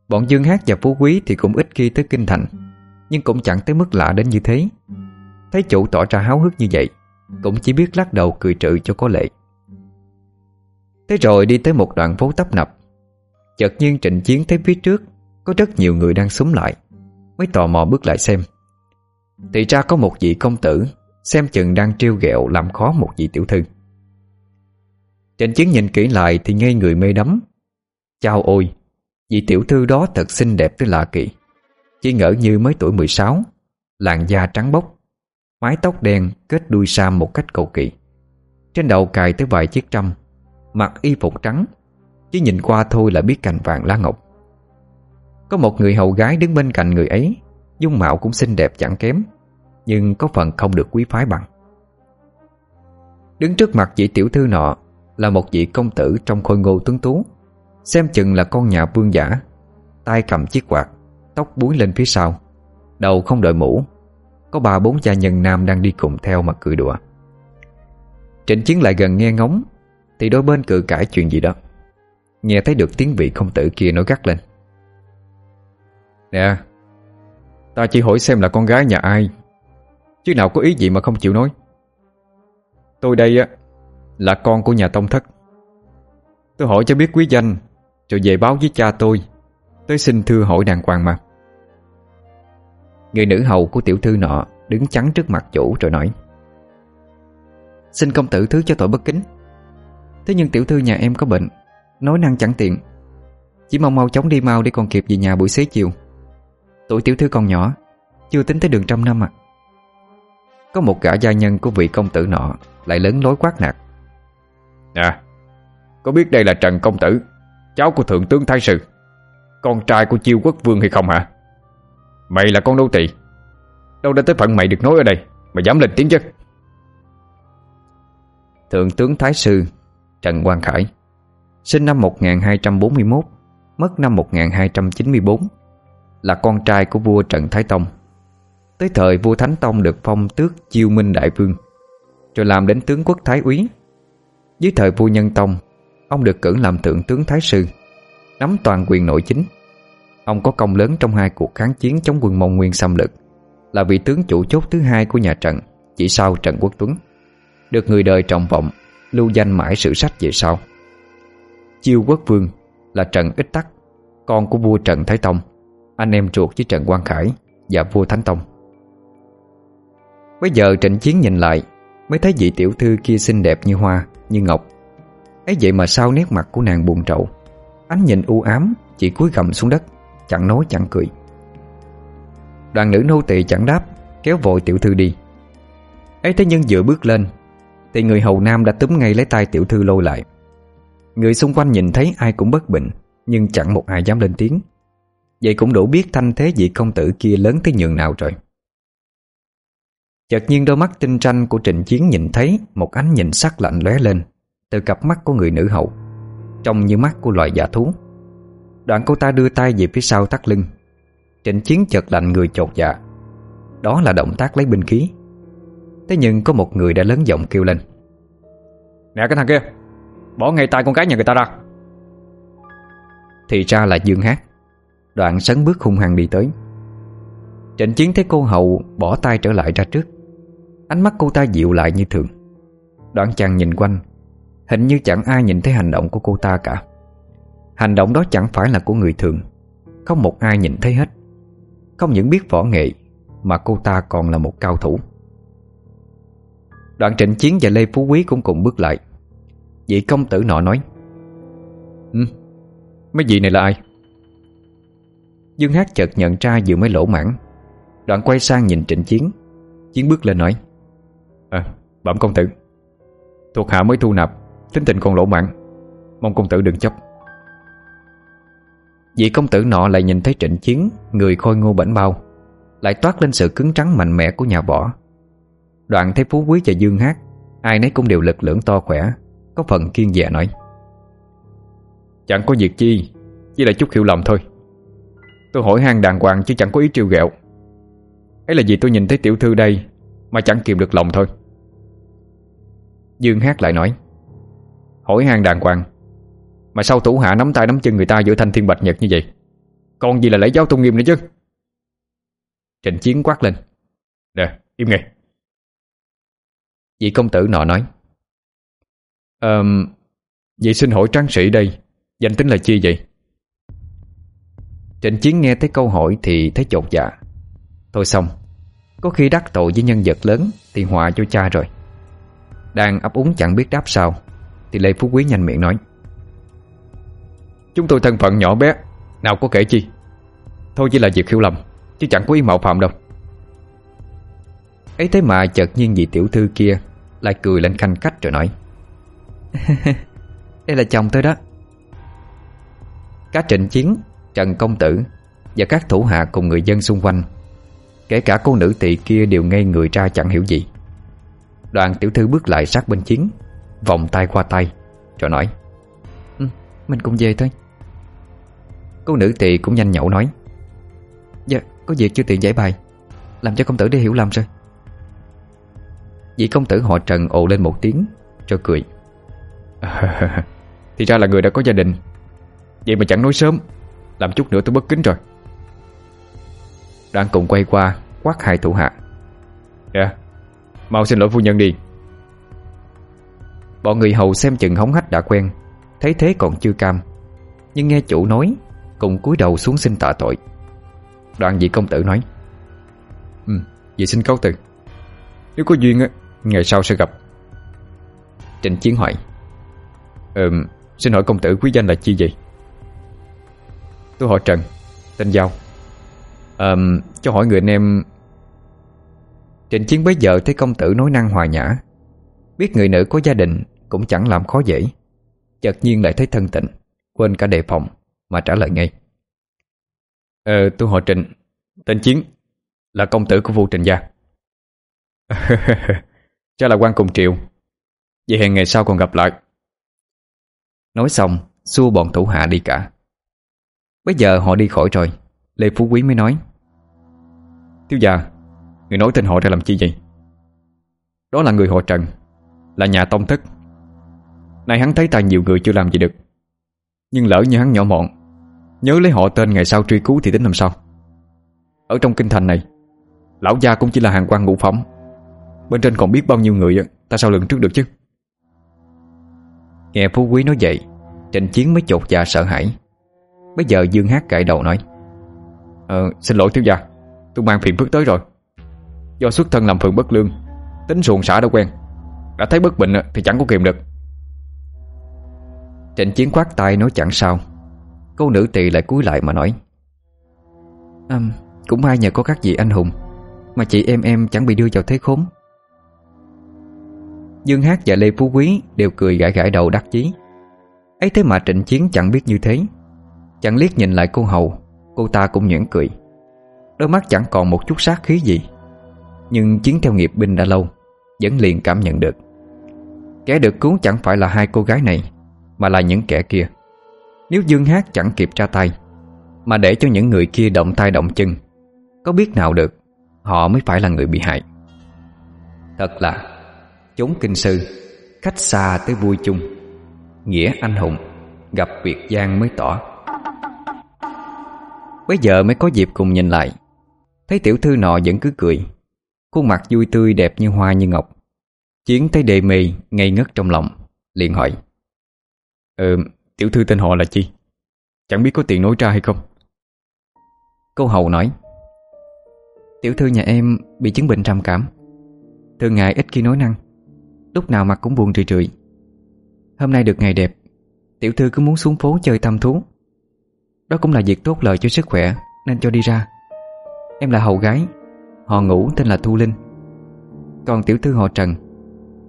Bọn Dương Hát và Phú Quý thì cũng ít khi tới Kinh Thành Nhưng cũng chẳng tới mức lạ đến như thế. Thấy chủ tỏ ra háo hức như vậy cũng chỉ biết lắc đầu cười trự cho có lệ. Thế rồi đi tới một đoạn phố tấp nập. Chợt nhiên trịnh chiến thấy phía trước Có rất nhiều người đang súng lại, Mới tò mò bước lại xem. Thì ra có một vị công tử Xem chừng đang trêu ghẹo làm khó một vị tiểu thư. Trịnh chiến nhìn kỹ lại Thì ngây người mê đắm. Chào ôi, Vị tiểu thư đó thật xinh đẹp tới lạ kỳ. Chỉ ngỡ như mới tuổi 16 Làn da trắng bóc Mái tóc đen kết đuôi sa một cách cầu kỳ. Trên đầu cài tới vài chiếc trăm, Mặc y phục trắng Chứ nhìn qua thôi là biết cành vàng lá ngọc. Có một người hầu gái đứng bên cạnh người ấy, Dung mạo cũng xinh đẹp chẳng kém, Nhưng có phần không được quý phái bằng. Đứng trước mặt vị tiểu thư nọ Là một vị công tử trong khôi ngô tuấn tú, Xem chừng là con nhà vương giả, tay cầm chiếc quạt, Tóc búi lên phía sau, Đầu không đội mũ có bà bốn cha nhân nam đang đi cùng theo mà cười đùa. Trịnh Chiến lại gần nghe ngóng, Thì đôi bên cự cãi chuyện gì đó. Nghe thấy được tiếng vị công tử kia nói gắt lên. Nè, Ta chỉ hỏi xem là con gái nhà ai, Chứ nào có ý gì mà không chịu nói. Tôi đây á, Là con của nhà Tông Thất. Tôi hỏi cho biết quý danh, Rồi về báo với cha tôi, Tới xin thưa hỏi đàng hoàng mà. Người nữ hầu của tiểu thư nọ Đứng chắn trước mặt chủ rồi nói, Xin công tử thứ cho tội bất kính. Thế nhưng tiểu thư nhà em có bệnh, Nói năng chẳng tiện. Chỉ mong mau chóng đi mau để còn kịp về nhà buổi xế chiều. Tuổi tiểu thư còn nhỏ, Chưa tính tới đường trăm năm à. Có một gã gia nhân của vị công tử nọ Lại lớn lối quát nạt À Có biết đây là Trần Công Tử, Cháu của Thượng tướng Thái Sư, Con trai của chiêu quốc vương hay không hả? Mày là con đô tỳ. Đâu đã tới phận mày được nói ở đây Mày dám lên tiếng chứ? Thượng tướng Thái Sư Trần Quang Khải, Sinh năm 1241 Mất năm 1294 Là con trai của vua Trần Thái Tông. Tới thời vua Thánh Tông được phong tước chiêu minh đại vương, Rồi làm đến tướng quốc Thái Úy. Dưới thời vua Nhân Tông, Ông được cử làm thượng tướng Thái Sư, Nắm toàn quyền nội chính. Ông có công lớn trong hai cuộc kháng chiến chống quân Mông Nguyên xâm lược, Là vị tướng chủ chốt thứ hai của nhà Trần Chỉ sau Trần Quốc Tuấn, Được người đời trọng vọng, Lưu danh mãi sử sách về sau. Chiêu quốc vương là Trần Ích Tắc, Con của vua Trần Thái Tông, Anh em ruột với Trần Quang Khải Và vua Thánh Tông. Bây giờ trận chiến nhìn lại, Mới thấy vị tiểu thư kia xinh đẹp như hoa, Như ngọc. Ấy vậy mà sao nét mặt của nàng buồn trậu, Ánh nhìn u ám Chỉ cúi gầm xuống đất. Chẳng nói chẳng cười. Đoàn nữ nô tỳ chẳng đáp, Kéo vội tiểu thư đi. Ấy thế nhưng vừa bước lên, Thì người hầu nam đã túm ngay lấy tay tiểu thư lôi lại. Người xung quanh nhìn thấy ai cũng bất bình, Nhưng chẳng một ai dám lên tiếng. Vậy cũng đủ biết thanh thế vị công tử kia lớn tới nhường nào rồi. Chợt nhiên đôi mắt tinh tranh của Trịnh Chiến nhìn thấy Một ánh nhìn sắc lạnh lóe lên Từ cặp mắt của người nữ hậu Trông như mắt của loài giả thú. Đoạn cô ta đưa tay về phía sau thắt lưng. Trịnh chiến chợt lạnh người chột dạ. Đó là động tác lấy binh khí. Thế nhưng có một người đã lớn giọng kêu lên. Nè cái thằng kia Bỏ ngay tay con cái nhà người ta ra. Thì ra là Dương Hát. Đoạn sấn bước hung hăng đi tới. Trịnh chiến thấy cô hậu bỏ tay trở lại ra trước. Ánh mắt cô ta dịu lại như thường. Đoạn chàng nhìn quanh. Hình như chẳng ai nhìn thấy hành động của cô ta cả. Hành động đó chẳng phải là của người thường. Không một ai nhìn thấy hết. Không những biết võ nghệ Mà cô ta còn là một cao thủ. Đoạn trịnh chiến và Lê Phú Quý cũng cùng bước lại. Vị công tử nọ nói Ừ, mấy vị này là ai? Dương Hát chợt nhận ra vừa mới lỗ mãn Đoạn quay sang nhìn trịnh chiến. Chiến bước lên nói À, bẩm công tử. Thuộc hạ mới thu nạp Tính tình còn lỗ mãn Mong công tử đừng chấp. Vị công tử nọ lại nhìn thấy trịnh chiến, Người khôi ngô bảnh bao, Lại toát lên sự cứng trắng mạnh mẽ của nhà võ. Đoạn thấy Phú Quý và Dương Hát, Ai nấy cũng đều lực lưỡng to khỏe, Có phần kiên dạ nói. Chẳng có việc chi, Chỉ là chút hiểu lầm thôi. Tôi hỏi han đàng hoàng chứ chẳng có ý trêu ghẹo. Ấy là vì tôi nhìn thấy tiểu thư đây Mà chẳng kìm được lòng thôi. Dương Hát lại nói, Hỏi han đàng hoàng mà sao thủ hạ nắm tay nắm chân người ta giữa thanh thiên bạch nhật như vậy? Còn gì là lễ giáo tôn nghiêm nữa chứ? Trịnh chiến quát lên. Nè, im ngay. Vị công tử nọ nói. Ờm, Vậy xin hỏi tráng sĩ đây, Danh tính là chi vậy? Trịnh chiến nghe tới câu hỏi Thì thấy chột dạ. Thôi xong, Có khi đắc tội với nhân vật lớn Thì họa cho cha rồi. Đang ấp úng chẳng biết đáp sao, Thì Lê Phú Quý nhanh miệng nói. Chúng tôi thân phận nhỏ bé, Nào có kể chi? Thôi chỉ là việc hiểu lầm, Chứ chẳng có ý mạo phạm đâu. Ấy thế mà chợt nhiên vị tiểu thư kia Lại cười lên khanh khách rồi nói, Đây là chồng tôi đó. Các trịnh chiến, Trần công tử Và các thủ hạ cùng người dân xung quanh, Kể cả cô nữ tỳ kia đều ngây người ra chẳng hiểu gì. Đoàn tiểu thư bước lại sát bên chiến, Vòng tay qua tay, Rồi nói mình cùng về thôi. Cô nữ tỳ cũng nhanh nhậu nói. Dạ có việc chưa tiện giải bài. Làm cho công tử đi hiểu lầm rồi. Vị công tử họ Trần ồ lên một tiếng cho cười. À, thì ra là người đã có gia đình. Vậy mà chẳng nói sớm. Làm chút nữa tôi bất kính rồi. Đang cùng quay qua Quát hai thủ hạ. Dạ yeah, Mau xin lỗi phu nhân đi. Bọn người hầu xem chừng hóng hách đã quen Thấy thế còn chưa cam. Nhưng nghe chủ nói Cùng cúi đầu xuống xin tạ tội. Đoàn vị công tử nói Ừ, vậy xin cáo từ. Nếu có duyên á, ngày sau sẽ gặp. Trịnh Chiến hỏi Ừm, xin hỏi công tử quý danh là chi vậy? Tôi họ Trần Tên Giao. Ừm, cho hỏi người anh em. Trịnh Chiến bấy giờ thấy công tử nói năng hòa nhã. Biết người nữ có gia đình Cũng chẳng làm khó dễ. Chợt nhiên lại thấy thân tịnh, Quên cả đề phòng Mà trả lời ngay. Ờ tôi họ Trịnh Tên Chiến, Là công tử của vua Trịnh gia. Cho là quan cùng triệu Vậy hẹn ngày sau còn gặp lại. Nói xong, Xua bọn thủ hạ đi cả. Bây giờ họ đi khỏi rồi, Lê Phú Quý mới nói. Thiếu gia, Người nói tên họ ra làm chi vậy? Đó là người họ Trần, Là nhà tông thất. Nay hắn thấy ta nhiều người chưa làm gì được. Nhưng lỡ như hắn nhỏ mọn, Nhớ lấy họ tên ngày sau truy cứu thì tính làm sao? Ở trong kinh thành này, Lão gia cũng chỉ là hàng quan ngũ phẩm. Bên trên còn biết bao nhiêu người Ta sao lường trước được chứ? Nghe phú quý nói vậy, Trịnh chiến mới chột dạ sợ hãi. Bây giờ Dương Hát cãi đầu nói Ờ xin lỗi thiếu gia, Tôi mang phiền phức tới rồi. Do xuất thân làm phường bất lương, Tính xuồng xã đã quen. Đã thấy bất bình thì chẳng có kiềm được. Trịnh Chiến khoát tay nói chẳng sao. Cô nữ tỳ lại cúi lại mà nói à, Cũng may nhờ có các vị anh hùng Mà chị em em chẳng bị đưa vào thế khốn. Dương Hát và Lê Phú Quý đều cười gãi gãi đầu đắc chí. Ấy thế mà Trịnh Chiến chẳng biết như thế. Chẳng liếc nhìn lại cô hầu Cô ta cũng nhuyễn cười. Đôi mắt chẳng còn một chút sát khí gì. Nhưng Chiến theo nghiệp binh đã lâu Vẫn liền cảm nhận được. Kẻ được cứu chẳng phải là hai cô gái này mà là những kẻ kia. Nếu Dương Hát chẳng kịp ra tay, Mà để cho những người kia động tay động chân, Có biết nào được Họ mới phải là người bị hại? Thật là, Chốn kinh sư, Khách xa tới vui chung. Nghĩa anh hùng, Gặp biệt gian mới tỏ. Bây giờ mới có dịp cùng nhìn lại. Thấy tiểu thư nọ vẫn cứ cười, Khuôn mặt vui tươi đẹp như hoa như ngọc. Chiến thấy đề mì ngây ngất trong lòng, Liền hỏi Ừ, tiểu thư tên họ là chi? Chẳng biết có tiền nói ra hay không? Câu hầu nói Tiểu thư nhà em bị chứng bệnh trầm cảm. Thường ngày ít khi nói năng Lúc nào mặt cũng buồn rười rượi Hôm nay được ngày đẹp Tiểu thư cứ muốn xuống phố chơi tam thú. Đó cũng là việc tốt lợi cho sức khỏe Nên cho đi ra. Em là hầu gái Họ ngủ tên là Thu Linh. Còn tiểu thư họ Trần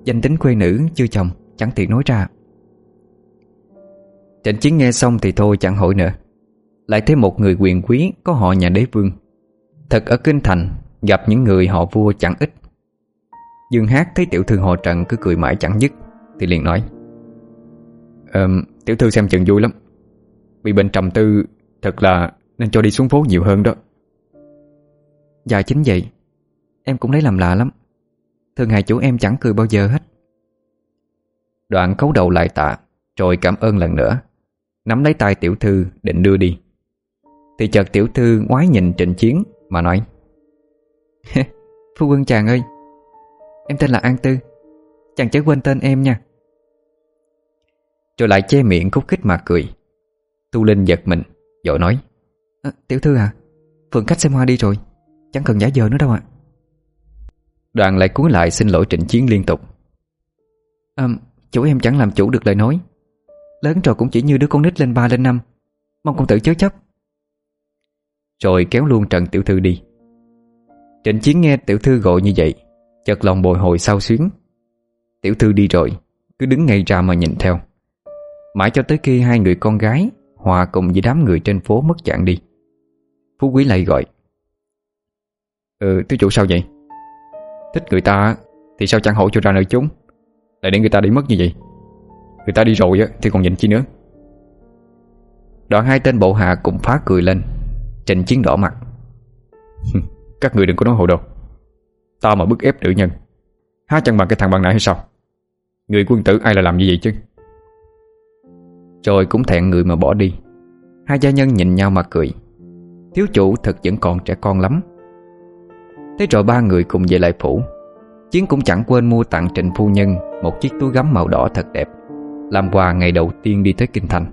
Danh tính quê nữ chưa chồng Chẳng tiện nói ra. Trịnh Chiến nghe xong thì thôi chẳng hỏi nữa. Lại thấy một người quyền quý Có họ nhà đế vương. Thật ở Kinh Thành Gặp những người họ vua chẳng ít. Dương Hát thấy tiểu thư họ Trần cứ cười mãi chẳng dứt Thì liền nói um, Tiểu thư xem chừng vui lắm. Bị bệnh trầm tư Thật là nên cho đi xuống phố nhiều hơn đó. Dạ chính vậy. Em cũng lấy làm lạ lắm. Thường hại chủ em chẳng cười bao giờ hết. Đoạn cấu đầu lại tạ Rồi cảm ơn lần nữa. Nắm lấy tay tiểu thư định đưa đi. Thì chợt tiểu thư ngoái nhìn trịnh chiến Mà nói Phu quân chàng ơi Em tên là An Tư Chàng chớ quên tên em nha. Rồi lại che miệng khúc khích mà cười. Tu Linh giật mình Dội nói à, Tiểu thư à Phượng khách xem hoa đi rồi Chẳng cần giả giờ nữa đâu ạ. Đoàn lại cúi lại xin lỗi trịnh chiến liên tục. À, Chủ em chẳng làm chủ được lời nói Lớn rồi cũng chỉ như đứa con nít lên ba lên năm. Mong công tử chớ chấp. Rồi kéo luôn Trần Tiểu Thư đi. Trịnh Chiến nghe Tiểu Thư gọi như vậy Chợt lòng bồi hồi sao xuyến. Tiểu Thư đi rồi Cứ đứng ngay ra mà nhìn theo. Mãi cho tới khi hai người con gái Hòa cùng với đám người trên phố mất dạng đi. Phú Quý lại gọi. Ừ, thiếu chủ sao vậy? Thích người ta thì sao chẳng hổ cho ra nơi chúng? Lại để người ta đi mất như vậy? Người ta đi rồi á, thì còn nhìn chi nữa. Đoạn hai tên bộ hạ cũng phá cười lên Trịnh chiến đỏ mặt. Các người đừng có nói hồ đồ. Tao mà bức ép nữ nhân. Há chẳng bằng cái thằng bằng nãy hay sao? Người quân tử ai là làm như vậy chứ? Rồi cũng thẹn người mà bỏ đi. Hai gia nhân nhìn nhau mà cười. Thiếu chủ thật vẫn còn trẻ con lắm. Thế rồi ba người cùng về lại phủ. Chiến cũng chẳng quên mua tặng Trịnh Phu Nhân Một chiếc túi gấm màu đỏ thật đẹp. Làm quà ngày đầu tiên đi tới Kinh Thành.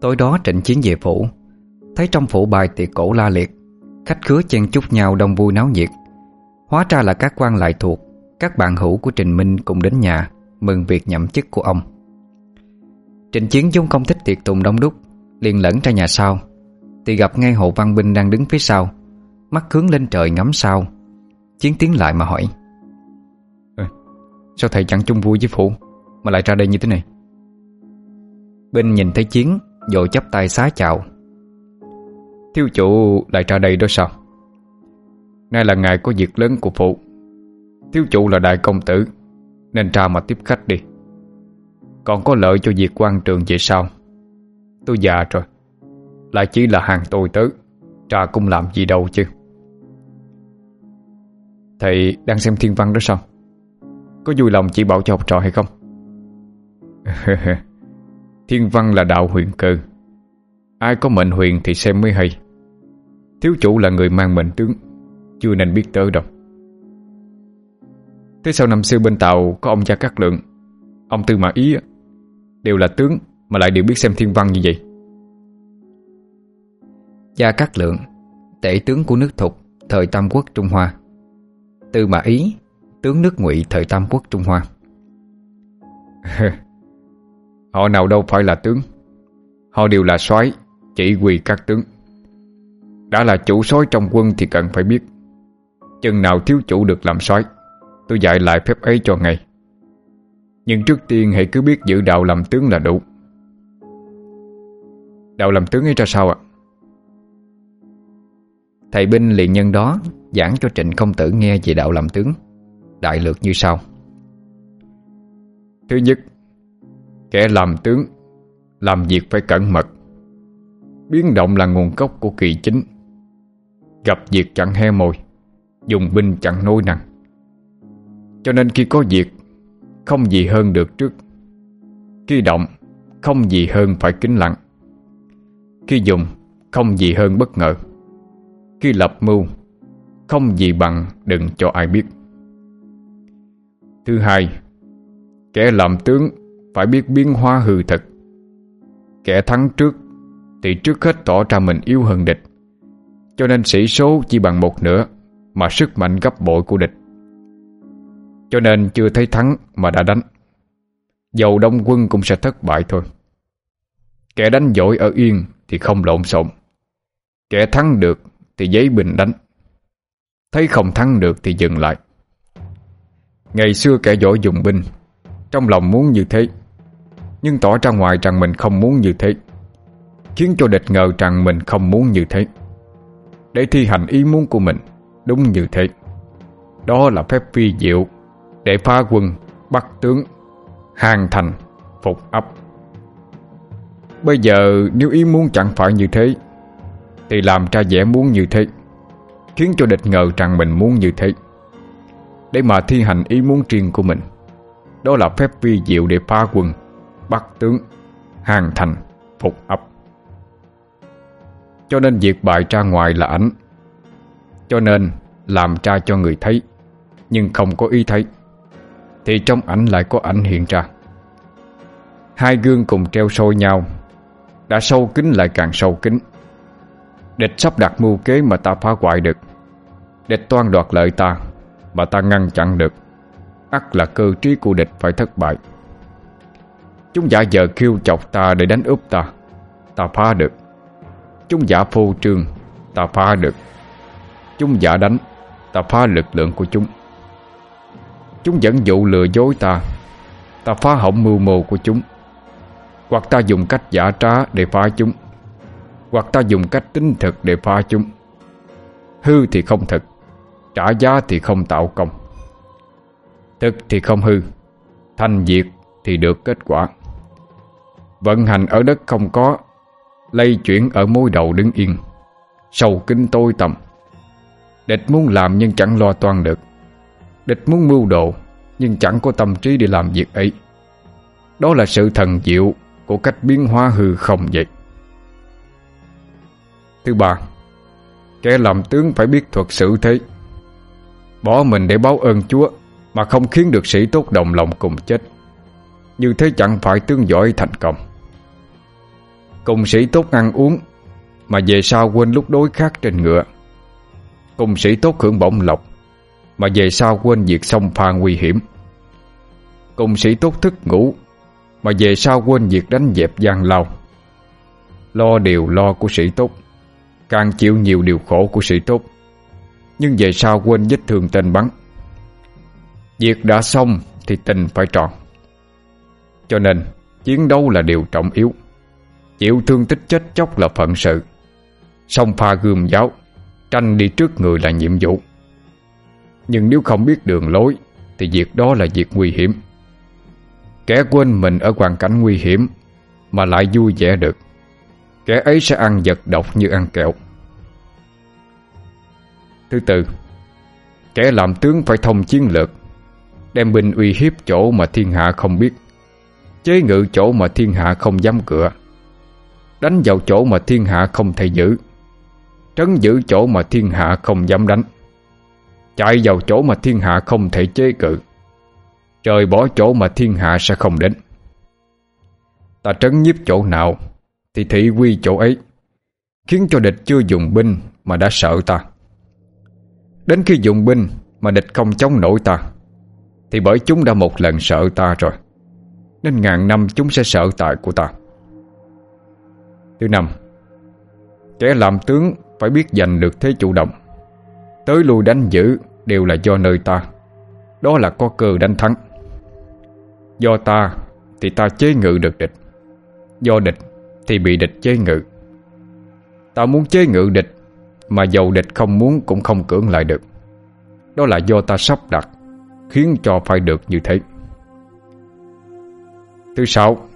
Tối đó trịnh chiến về phủ, Thấy trong phủ bài tiệc cổ la liệt, Khách khứa chen chúc nhau đông vui náo nhiệt. Hóa ra là các quan lại thuộc Các bạn hữu của Trình Minh cùng đến nhà Mừng việc nhậm chức của ông. Trình Chiến vốn không thích tiệc tùng đông đúc Liền lẫn ra nhà sau. Thì gặp ngay Hồ Văn Binh đang đứng phía sau Mắt hướng lên trời ngắm sao. Chiến tiến lại mà hỏi à, Sao thầy chẳng chung vui với phụ Mà lại ra đây như thế này? Binh nhìn thấy Chiến Vội chắp tay xá chào. Thiếu chủ lại ra đây đó sao? Nay là ngày có việc lớn của phụ. Thiếu chủ là đại công tử, Nên ra mà tiếp khách đi. Còn có lợi cho việc quan trường về sau. Tôi già rồi, Lại chỉ là hàng tôi tớ, Trà cũng làm gì đâu chứ. Thầy đang xem thiên văn đó sao? Có vui lòng chỉ bảo cho học trò hay không? Thiên văn là đạo huyền cơ. Ai có mệnh huyền thì xem mới hay. Thiếu chủ là người mang mệnh tướng chưa nên biết tới đâu. Thế sau năm xưa bên Tàu Có ông gia Cát Lượng? Ông Tư Mã Ý Đều là tướng mà lại đều biết xem thiên văn như vậy. Gia Cát Lượng, Tể tướng của nước Thục, Thời Tam Quốc Trung Hoa. Tư Mã Ý, Tướng nước Ngụy, thời Tam Quốc Trung Hoa. Họ nào đâu phải là tướng. Họ đều là soái, Chỉ huy các tướng. Đã là chủ soái trong quân thì cần phải biết. Chừng nào thiếu chủ được làm soái Tôi dạy lại phép ấy cho ngay. Nhưng trước tiên hãy cứ biết giữ đạo làm tướng là đủ. Đạo làm tướng ấy ra sao ạ? Thầy binh liền nhân đó Giảng cho Trịnh Công Tử nghe về đạo làm tướng, Đại lược như sau. Thứ nhất, Kẻ làm tướng, Làm việc phải cẩn mật. Biến động là nguồn gốc của kỳ chính. Gặp việc chẳng he mồi Dùng binh chặn nôi nặng Cho nên khi có việc, Không gì hơn được trước. Khi động, Không gì hơn phải kính lặng. Khi dùng, Không gì hơn bất ngờ. Khi lập mưu, Không gì bằng đừng cho ai biết. Thứ hai, Kẻ làm tướng Phải biết biến hóa hư thật Kẻ thắng trước, Thì trước hết tỏ ra mình yếu hơn địch. Cho nên sĩ số chỉ bằng một nửa. Mà sức mạnh gấp bội của địch. Cho nên chưa thấy thắng mà đã đánh. Dầu đông quân cũng sẽ thất bại thôi. Kẻ đánh giỏi ở yên thì không lộn xộn. Kẻ thắng được thì giấy bình đánh. Thấy không thắng được thì dừng lại. Ngày xưa kẻ giỏi dùng binh, Trong lòng muốn như thế. Nhưng tỏ ra ngoài rằng mình không muốn như thế. Khiến cho địch ngờ rằng mình không muốn như thế. Để thi hành ý muốn của mình Đúng như thế. Đó là phép phi diệu Để phá quân, bắt tướng Hàng thành, phục ấp. Bây giờ nếu ý muốn chẳng phải như thế Thì làm ra vẻ muốn như thế Khiến cho địch ngờ rằng mình muốn như thế. Để mà thi hành ý muốn riêng của mình Đó là phép vi diệu để phá quân Bắt tướng Hàng thành Phục ấp. Cho nên việc bại ra ngoài là ảnh. Cho nên làm ra cho người thấy, Nhưng không có ý thấy, Thì trong ảnh lại có ảnh hiện ra. Hai gương cùng treo sôi nhau, Đã sâu kín lại càng sâu kín. Địch sắp đặt mưu kế mà ta phá hoại được. Địch toan đoạt lợi ta Mà ta ngăn chặn được. Ắt là cơ trí của địch phải thất bại. Chúng giả giờ kêu chọc ta để đánh úp ta. Ta phá được. Chúng giả phô trương, Ta phá được. Chúng giả đánh, Ta phá lực lượng của chúng. Chúng dẫn dụ lừa dối ta Ta phá hỏng mưu mô của chúng. Hoặc ta dùng cách giả trá để phá chúng, Hoặc ta dùng cách tính thực để phá chúng. Hư thì không thực, Trả giá thì không tạo công. Thực thì không hư, Thành diệt thì được kết quả. Vận hành ở đất không có Lây chuyển ở môi đầu đứng yên. Sầu kinh tôi tầm Địch muốn làm nhưng chẳng lo toan được. Địch muốn mưu đồ, Nhưng chẳng có tâm trí để làm việc ấy. Đó là sự thần diệu Của cách biến hóa hư không vậy. Thứ ba, Kẻ làm tướng phải biết thuật xử thế. Bỏ mình để báo ơn Chúa Mà không khiến được sĩ tốt đồng lòng cùng chết. Như thế chẳng phải tướng giỏi thành công. Cùng sĩ tốt ăn uống Mà về sau quên lúc đối khác trên ngựa. Cùng sĩ tốt hưởng bổng lộc, Mà về sau quên việc xong pha nguy hiểm. Cùng sĩ tốt thức ngủ, Mà về sau quên việc đánh dẹp gian lao. Lo điều lo của sĩ tốt, Càng chịu nhiều điều khổ của sĩ tốt, Nhưng về sau quên vết thương tên bắn. Việc đã xong thì tình phải trọn. Cho nên, chiến đấu là điều trọng yếu. Chịu thương tích chết chóc là phận sự. Xong pha gươm giáo Tranh đi trước người là nhiệm vụ. Nhưng nếu không biết đường lối, Thì việc đó là việc nguy hiểm. Kẻ quên mình ở hoàn cảnh nguy hiểm, Mà lại vui vẻ được. Kẻ ấy sẽ ăn vật độc như ăn kẹo. Thứ tư, Kẻ làm tướng phải thông chiến lược, Đem binh uy hiếp chỗ mà thiên hạ không biết, Chế ngự chỗ mà thiên hạ không dám cửa, Đánh vào chỗ mà thiên hạ không thể giữ. Trấn giữ chỗ mà thiên hạ không dám đánh. Chạy vào chỗ mà thiên hạ không thể chế cự. Trời bỏ chỗ mà thiên hạ sẽ không đến. Ta trấn nhiếp chỗ nào Thì thị quy chỗ ấy, Khiến cho địch chưa dùng binh Mà đã sợ ta. Đến khi dùng binh Mà địch không chống nổi ta, Thì bởi chúng đã một lần sợ ta rồi, Nên ngàn năm chúng sẽ sợ tại của ta. Thứ năm, Kẻ làm tướng phải biết giành được thế chủ động. Tới lui đánh giữ Đều là do nơi ta. Đó là có cơ đánh thắng. Do ta Thì ta chế ngự được địch. Do địch Thì bị địch chế ngự. Ta muốn chế ngự địch Mà dầu địch không muốn cũng không cưỡng lại được. Đó là do ta sắp đặt, Khiến cho phải được như thế. Thứ sáu,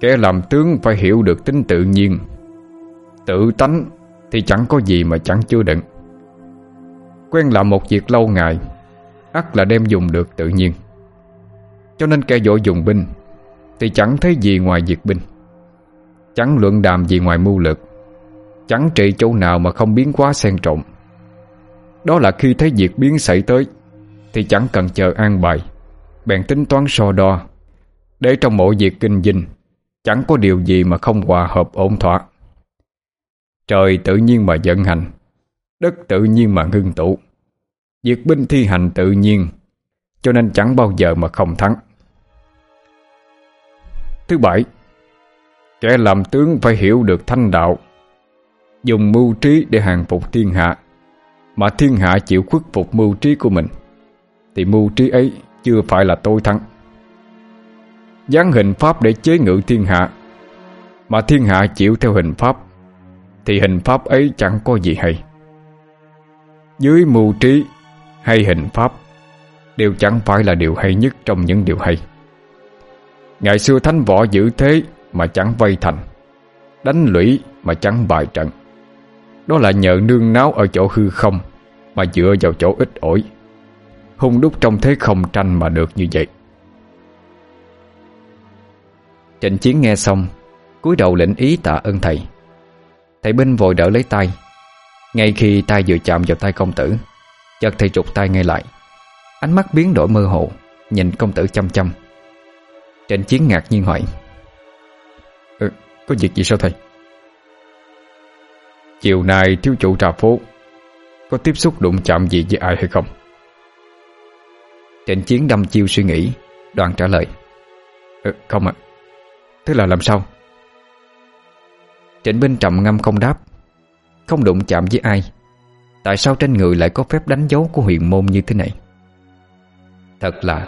Kẻ làm tướng phải hiểu được tính tự nhiên. Tự tánh thì chẳng có gì mà chẳng chưa đựng. Quen làm một việc lâu ngày, ắt là đem dùng được tự nhiên. Cho nên kẻ dỗ dùng binh Thì chẳng thấy gì ngoài việc binh. Chẳng luận đàm gì ngoài mưu lược. Chẳng trị chỗ nào mà không biến quá xen trộn. Đó là khi thấy việc biến xảy tới Thì chẳng cần chờ an bài, Bèn tính toán so đo. Để trong mỗi việc kinh dinh Chẳng có điều gì mà không hòa hợp ổn thỏa. Trời tự nhiên mà vận hành, Đất tự nhiên mà ngưng tụ. Việc binh thi hành tự nhiên, Cho nên chẳng bao giờ mà không thắng. Thứ bảy, Kẻ làm tướng phải hiểu được thanh đạo, Dùng mưu trí để hàng phục thiên hạ. Mà thiên hạ chịu khuất phục mưu trí của mình, Thì mưu trí ấy chưa phải là tối thắng. Giáng hình pháp để chế ngự thiên hạ, Mà thiên hạ chịu theo hình pháp. Thì hình pháp ấy chẳng có gì hay. Dưới mưu trí hay hình pháp Đều chẳng phải là điều hay nhất trong những điều hay. Ngày xưa thánh võ giữ thế mà chẳng vây thành, Đánh lũy mà chẳng bài trận. Đó là nhờ nương náo ở chỗ hư không Mà dựa vào chỗ ít ổi Hung đúc trong thế không tranh mà được như vậy. Trịnh Chiến nghe xong, cúi đầu lĩnh ý tạ ơn thầy. Thầy binh vội đỡ lấy tay. Ngay khi tay vừa chạm vào tay công tử Chợt thầy trục tay ngay lại. Ánh mắt biến đổi mơ hồ Nhìn công tử chăm chăm. Trịnh chiến ngạc nhiên hỏi ừ, Có việc gì sao thầy? Chiều nay thiếu chủ trà phố Có tiếp xúc đụng chạm gì với ai hay không? Trịnh chiến đâm chiêu suy nghĩ Đoàn trả lời ừ, Không ạ. Thế là làm sao? Trịnh Binh trầm ngâm không đáp. Không đụng chạm với ai. Tại sao trên người lại có phép đánh dấu của huyền môn như thế này? Thật là,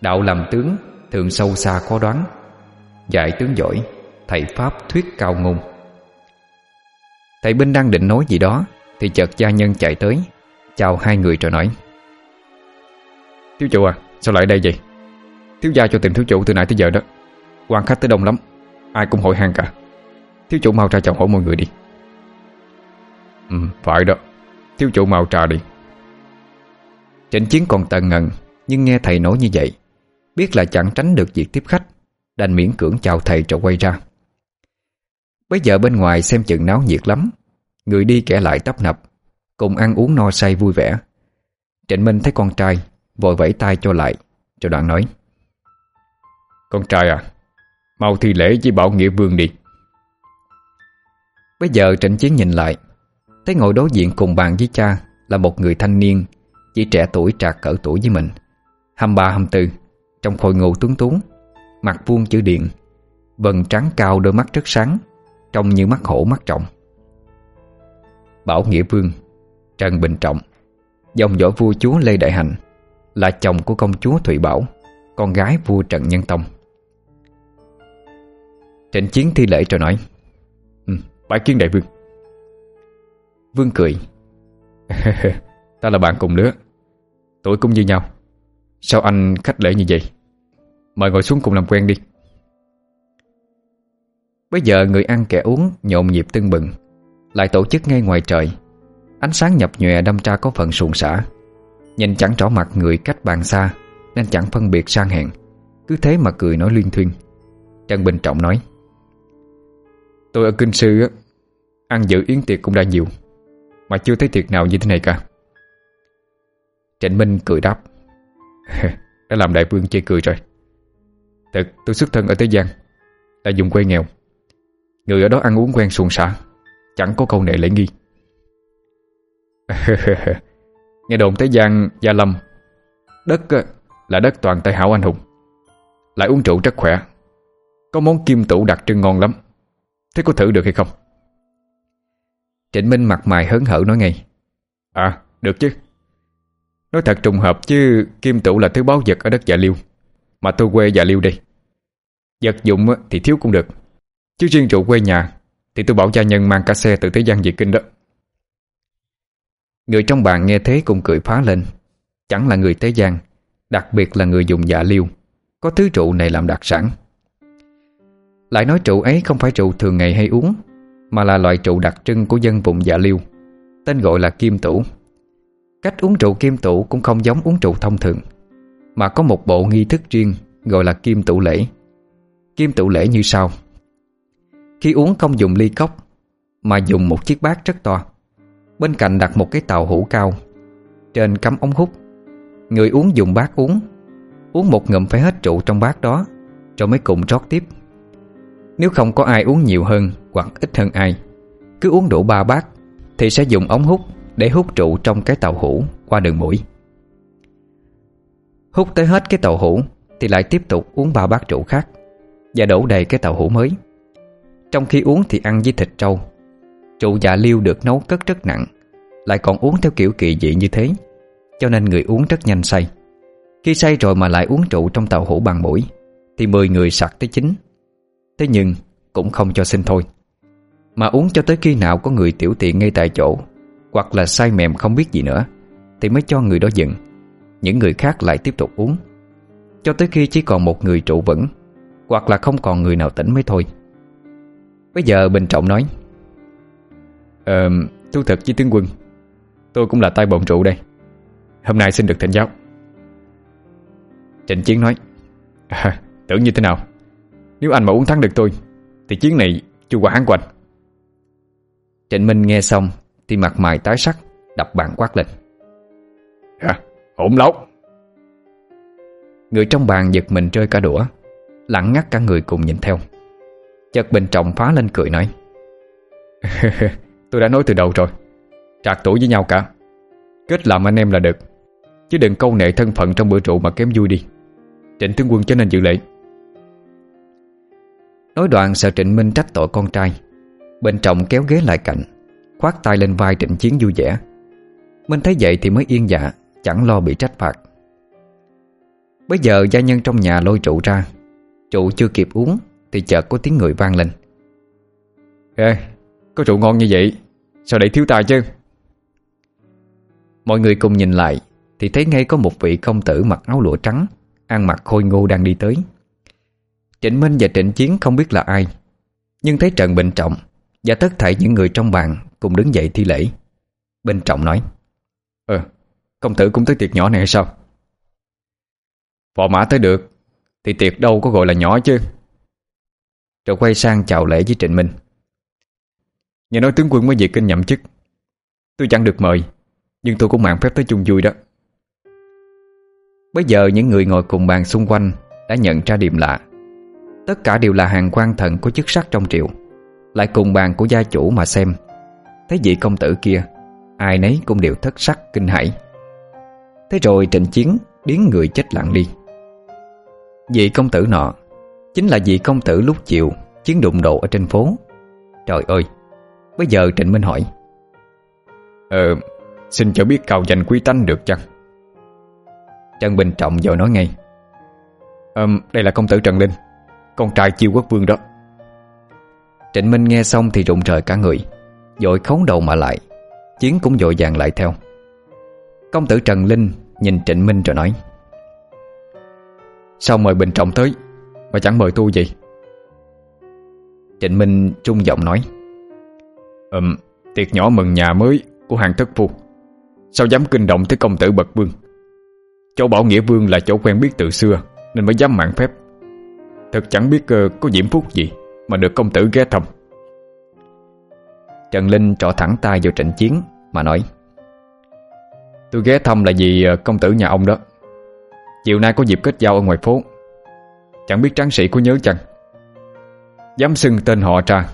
Đạo làm tướng, Thường sâu xa khó đoán. Dạy tướng giỏi, Thầy Pháp thuyết cao ngôn. Thầy Binh đang định nói gì đó, Thì chợt gia nhân chạy tới, Chào hai người rồi nói. Thiếu chủ à Sao lại đây vậy? Thiếu gia cho tìm thiếu chủ từ nãy tới giờ đó. Quan khách tới đông lắm, Ai cũng hội hàng cả. Thiếu chủ mau ra chào hỏi mọi người đi. Ừ phải đó. Thiếu chủ mau trà đi. Trịnh Chiến còn tần ngần, Nhưng nghe thầy nói như vậy, Biết là chẳng tránh được việc tiếp khách, Đành miễn cưỡng chào thầy rồi quay ra. Bây giờ bên ngoài xem chừng náo nhiệt lắm. Người đi kẻ lại tấp nập, Cùng ăn uống no say vui vẻ. Trịnh Minh thấy con trai, Vội vẫy tay cho lại, Cho đoạn nói. Con trai à Mau thi lễ với Bảo Nghĩa Vương đi. Bây giờ Trịnh Chiến nhìn lại, Thấy ngồi đối diện cùng bàn với cha Là một người thanh niên, Chỉ trẻ tuổi trạc cỡ tuổi với mình. 23-24 Trong khôi ngô tuấn tuấn Mặt vuông chữ điện, Vần trắng cao đôi mắt rất sáng, Trông như mắt hổ mắt trọng. Bảo Nghĩa Vương, Trần Bình Trọng, Dòng dõi vua chúa Lê Đại Hành, Là chồng của công chúa Thụy Bảo, Con gái vua Trần Nhân Tông. Trịnh Chiến thi lễ rồi nói Bái kiến đại vương. Vương cười. cười Ta là bạn cùng lứa. Tuổi cũng như nhau. Sao anh khách lễ như vậy? Mời ngồi xuống cùng làm quen đi. Bây giờ người ăn kẻ uống Nhộn nhịp tưng bừng, Lại tổ chức ngay ngoài trời. Ánh sáng nhập nhòe đâm tra có phần sụn sả Nhìn chẳng rõ mặt người cách bàn xa, Nên chẳng phân biệt sang hẹn Cứ thế mà cười nói liên thuyên. Trần Bình Trọng nói Tôi ở Kinh Sư Ăn dự yến tiệc cũng đã nhiều, Mà chưa thấy tiệc nào như thế này cả. Trịnh Minh cười đáp, Đã làm đại vương chê cười rồi. Thật, tôi xuất thân ở tây giang Là dùng quê nghèo. Người ở đó ăn uống quen xuồng xã Chẳng có câu nệ lễ nghi. Nghe đồn tây giang Gia Lâm, Đất là đất toàn tay hảo anh hùng. Lại uống rượu rất khỏe, Có món kim tủ đặc trưng ngon lắm. Thế có thử được hay không? Trịnh Minh mặt mày hớn hở nói ngay. À được chứ. Nói thật trùng hợp chứ, Kim tủ là thứ báo vật ở đất Dạ Liêu. Mà tôi quê Dạ Liêu đây. Vật dụng thì thiếu cũng được. Chứ riêng trụ quê nhà, Thì tôi bảo gia nhân mang cả xe từ Thế gian về kinh đó. Người trong bàn nghe thế cũng cười phá lên. Chẳng là người Thế gian, Đặc biệt là người dùng dạ liêu. Có thứ trụ này làm đặc sản. Lại nói rượu ấy không phải rượu thường ngày hay uống, Mà là loại rượu đặc trưng của dân vùng dạ liêu, Tên gọi là kim tủ. Cách uống rượu kim tủ cũng không giống uống rượu thông thường, Mà có một bộ nghi thức riêng Gọi là kim tủ lễ. Kim tủ lễ như sau. Khi uống không dùng ly cốc, Mà dùng một chiếc bát rất to, Bên cạnh đặt một cái tàu hũ cao, Trên cắm ống hút. Người uống dùng bát uống Uống một ngụm phải hết rượu trong bát đó, Rồi mới cùng rót tiếp. Nếu không có ai uống nhiều hơn hoặc ít hơn ai, Cứ uống đủ ba bát Thì sẽ dùng ống hút để hút trụ trong cái tàu hũ qua đường mũi. Hút tới hết cái tàu hũ Thì lại tiếp tục uống ba bát rượu khác Và đổ đầy cái tàu hũ mới. Trong khi uống thì ăn với thịt trâu. Trụ dạ liêu được nấu cất rất nặng, Lại còn uống theo kiểu kỳ dị như thế, Cho nên người uống rất nhanh say. Khi say rồi mà lại uống trụ trong tàu hũ bằng mũi Thì 10 người sặc tới chín. Thế nhưng cũng không cho xin thôi. Mà uống cho tới khi nào có người tiểu tiện ngay tại chỗ Hoặc là say mềm không biết gì nữa Thì mới cho người đó dừng. Những người khác lại tiếp tục uống. Cho tới khi chỉ còn một người trụ vững Hoặc là không còn người nào tỉnh mới thôi. Bây giờ Bình Trọng nói Ờ, thú thật với tướng quân Tôi cũng là tay bồn trụ đây. Hôm nay xin được thỉnh giáo. Trịnh Chiến nói à, Tưởng như thế nào? Nếu anh mà uống thắng được tôi Thì chiến này chú quả hắn quạnh Trịnh Minh nghe xong Thì mặt mày tái sắc Đập bàn quát lên. Hả? Hỗn lốc Người trong bàn giật mình rơi cả đũa Lặng ngắt cả người cùng nhìn theo. Chợt Bình Trọng phá lên cười nói Tôi đã nói từ đầu rồi Trạc tuổi với nhau cả. Kết làm anh em là được Chứ đừng câu nệ thân phận trong bữa rượu mà kém vui đi. Trịnh tướng quân cho nên dự lệ Nói đoạn sợ Trịnh Minh trách tội con trai. Bên trọng kéo ghế lại cạnh Khoát tay lên vai Trịnh Chiến vui vẻ. Minh thấy vậy thì mới yên dạ Chẳng lo bị trách phạt. Bây giờ gia nhân trong nhà lôi trụ ra. Trụ chưa kịp uống Thì chợt có tiếng người vang lên. Ê, có trụ ngon như vậy Sao để thiếu tài chứ? Mọi người cùng nhìn lại Thì thấy ngay có một vị công tử mặc áo lụa trắng Ăn mặc khôi ngô đang đi tới. Trịnh Minh và Trịnh Chiến không biết là ai Nhưng thấy Trần Bình Trọng Và tất thảy những người trong bàn Cùng đứng dậy thi lễ. Bình Trọng nói ừ, công tử cũng tới tiệc nhỏ này hay sao? Phò mã tới được Thì tiệc đâu có gọi là nhỏ chứ. Rồi quay sang chào lễ với Trịnh Minh. Nghe nói tướng quân mới về kinh nhậm chức. Tôi chẳng được mời Nhưng tôi cũng mạng phép tới chung vui đó. Bây giờ những người ngồi cùng bàn xung quanh Đã nhận ra điểm lạ. Tất cả đều là hàng quan thần có chức sắc trong triệu Lại cùng bàn của gia chủ mà xem. Thấy vị công tử kia Ai nấy cũng đều thất sắc kinh hãi. Thế rồi trình chiến Điến người chết lặng đi. Vị công tử nọ Chính là vị công tử lúc chiều Chiến đụng độ ở trên phố. Trời ơi Bây giờ Trịnh Minh hỏi. Ờ Xin cho biết cao danh quý tánh được chăng? Trần Bình Trọng rồi nói ngay. Ờ đây là công tử Trần Linh. Con trai chiêu quốc vương đó. Trịnh Minh nghe xong thì rụng rời cả người, Dội khấu đầu mà lại, Chiến cũng dội vàng lại theo. Công tử Trần Linh nhìn Trịnh Minh rồi nói, Sao mời Bình Trọng tới, Mà chẳng mời tôi gì Trịnh Minh trung giọng nói, Ừm, Tiệc nhỏ mừng nhà mới của hàng thất phu. Sao dám kinh động tới công tử bậc vương? Chỗ bảo nghĩa vương là chỗ quen biết từ xưa, Nên mới dám mạng phép Thật chẳng biết ờ, có diễm phúc gì Mà được công tử ghé thăm. Trần Linh trỏ thẳng tay vào trận chiến Mà nói, Tôi ghé thăm là vì ờ, công tử nhà ông đó. Chiều nay có dịp kết giao ở ngoài phố. Chẳng biết tráng sĩ có nhớ chăng? Dám xưng tên họ ra,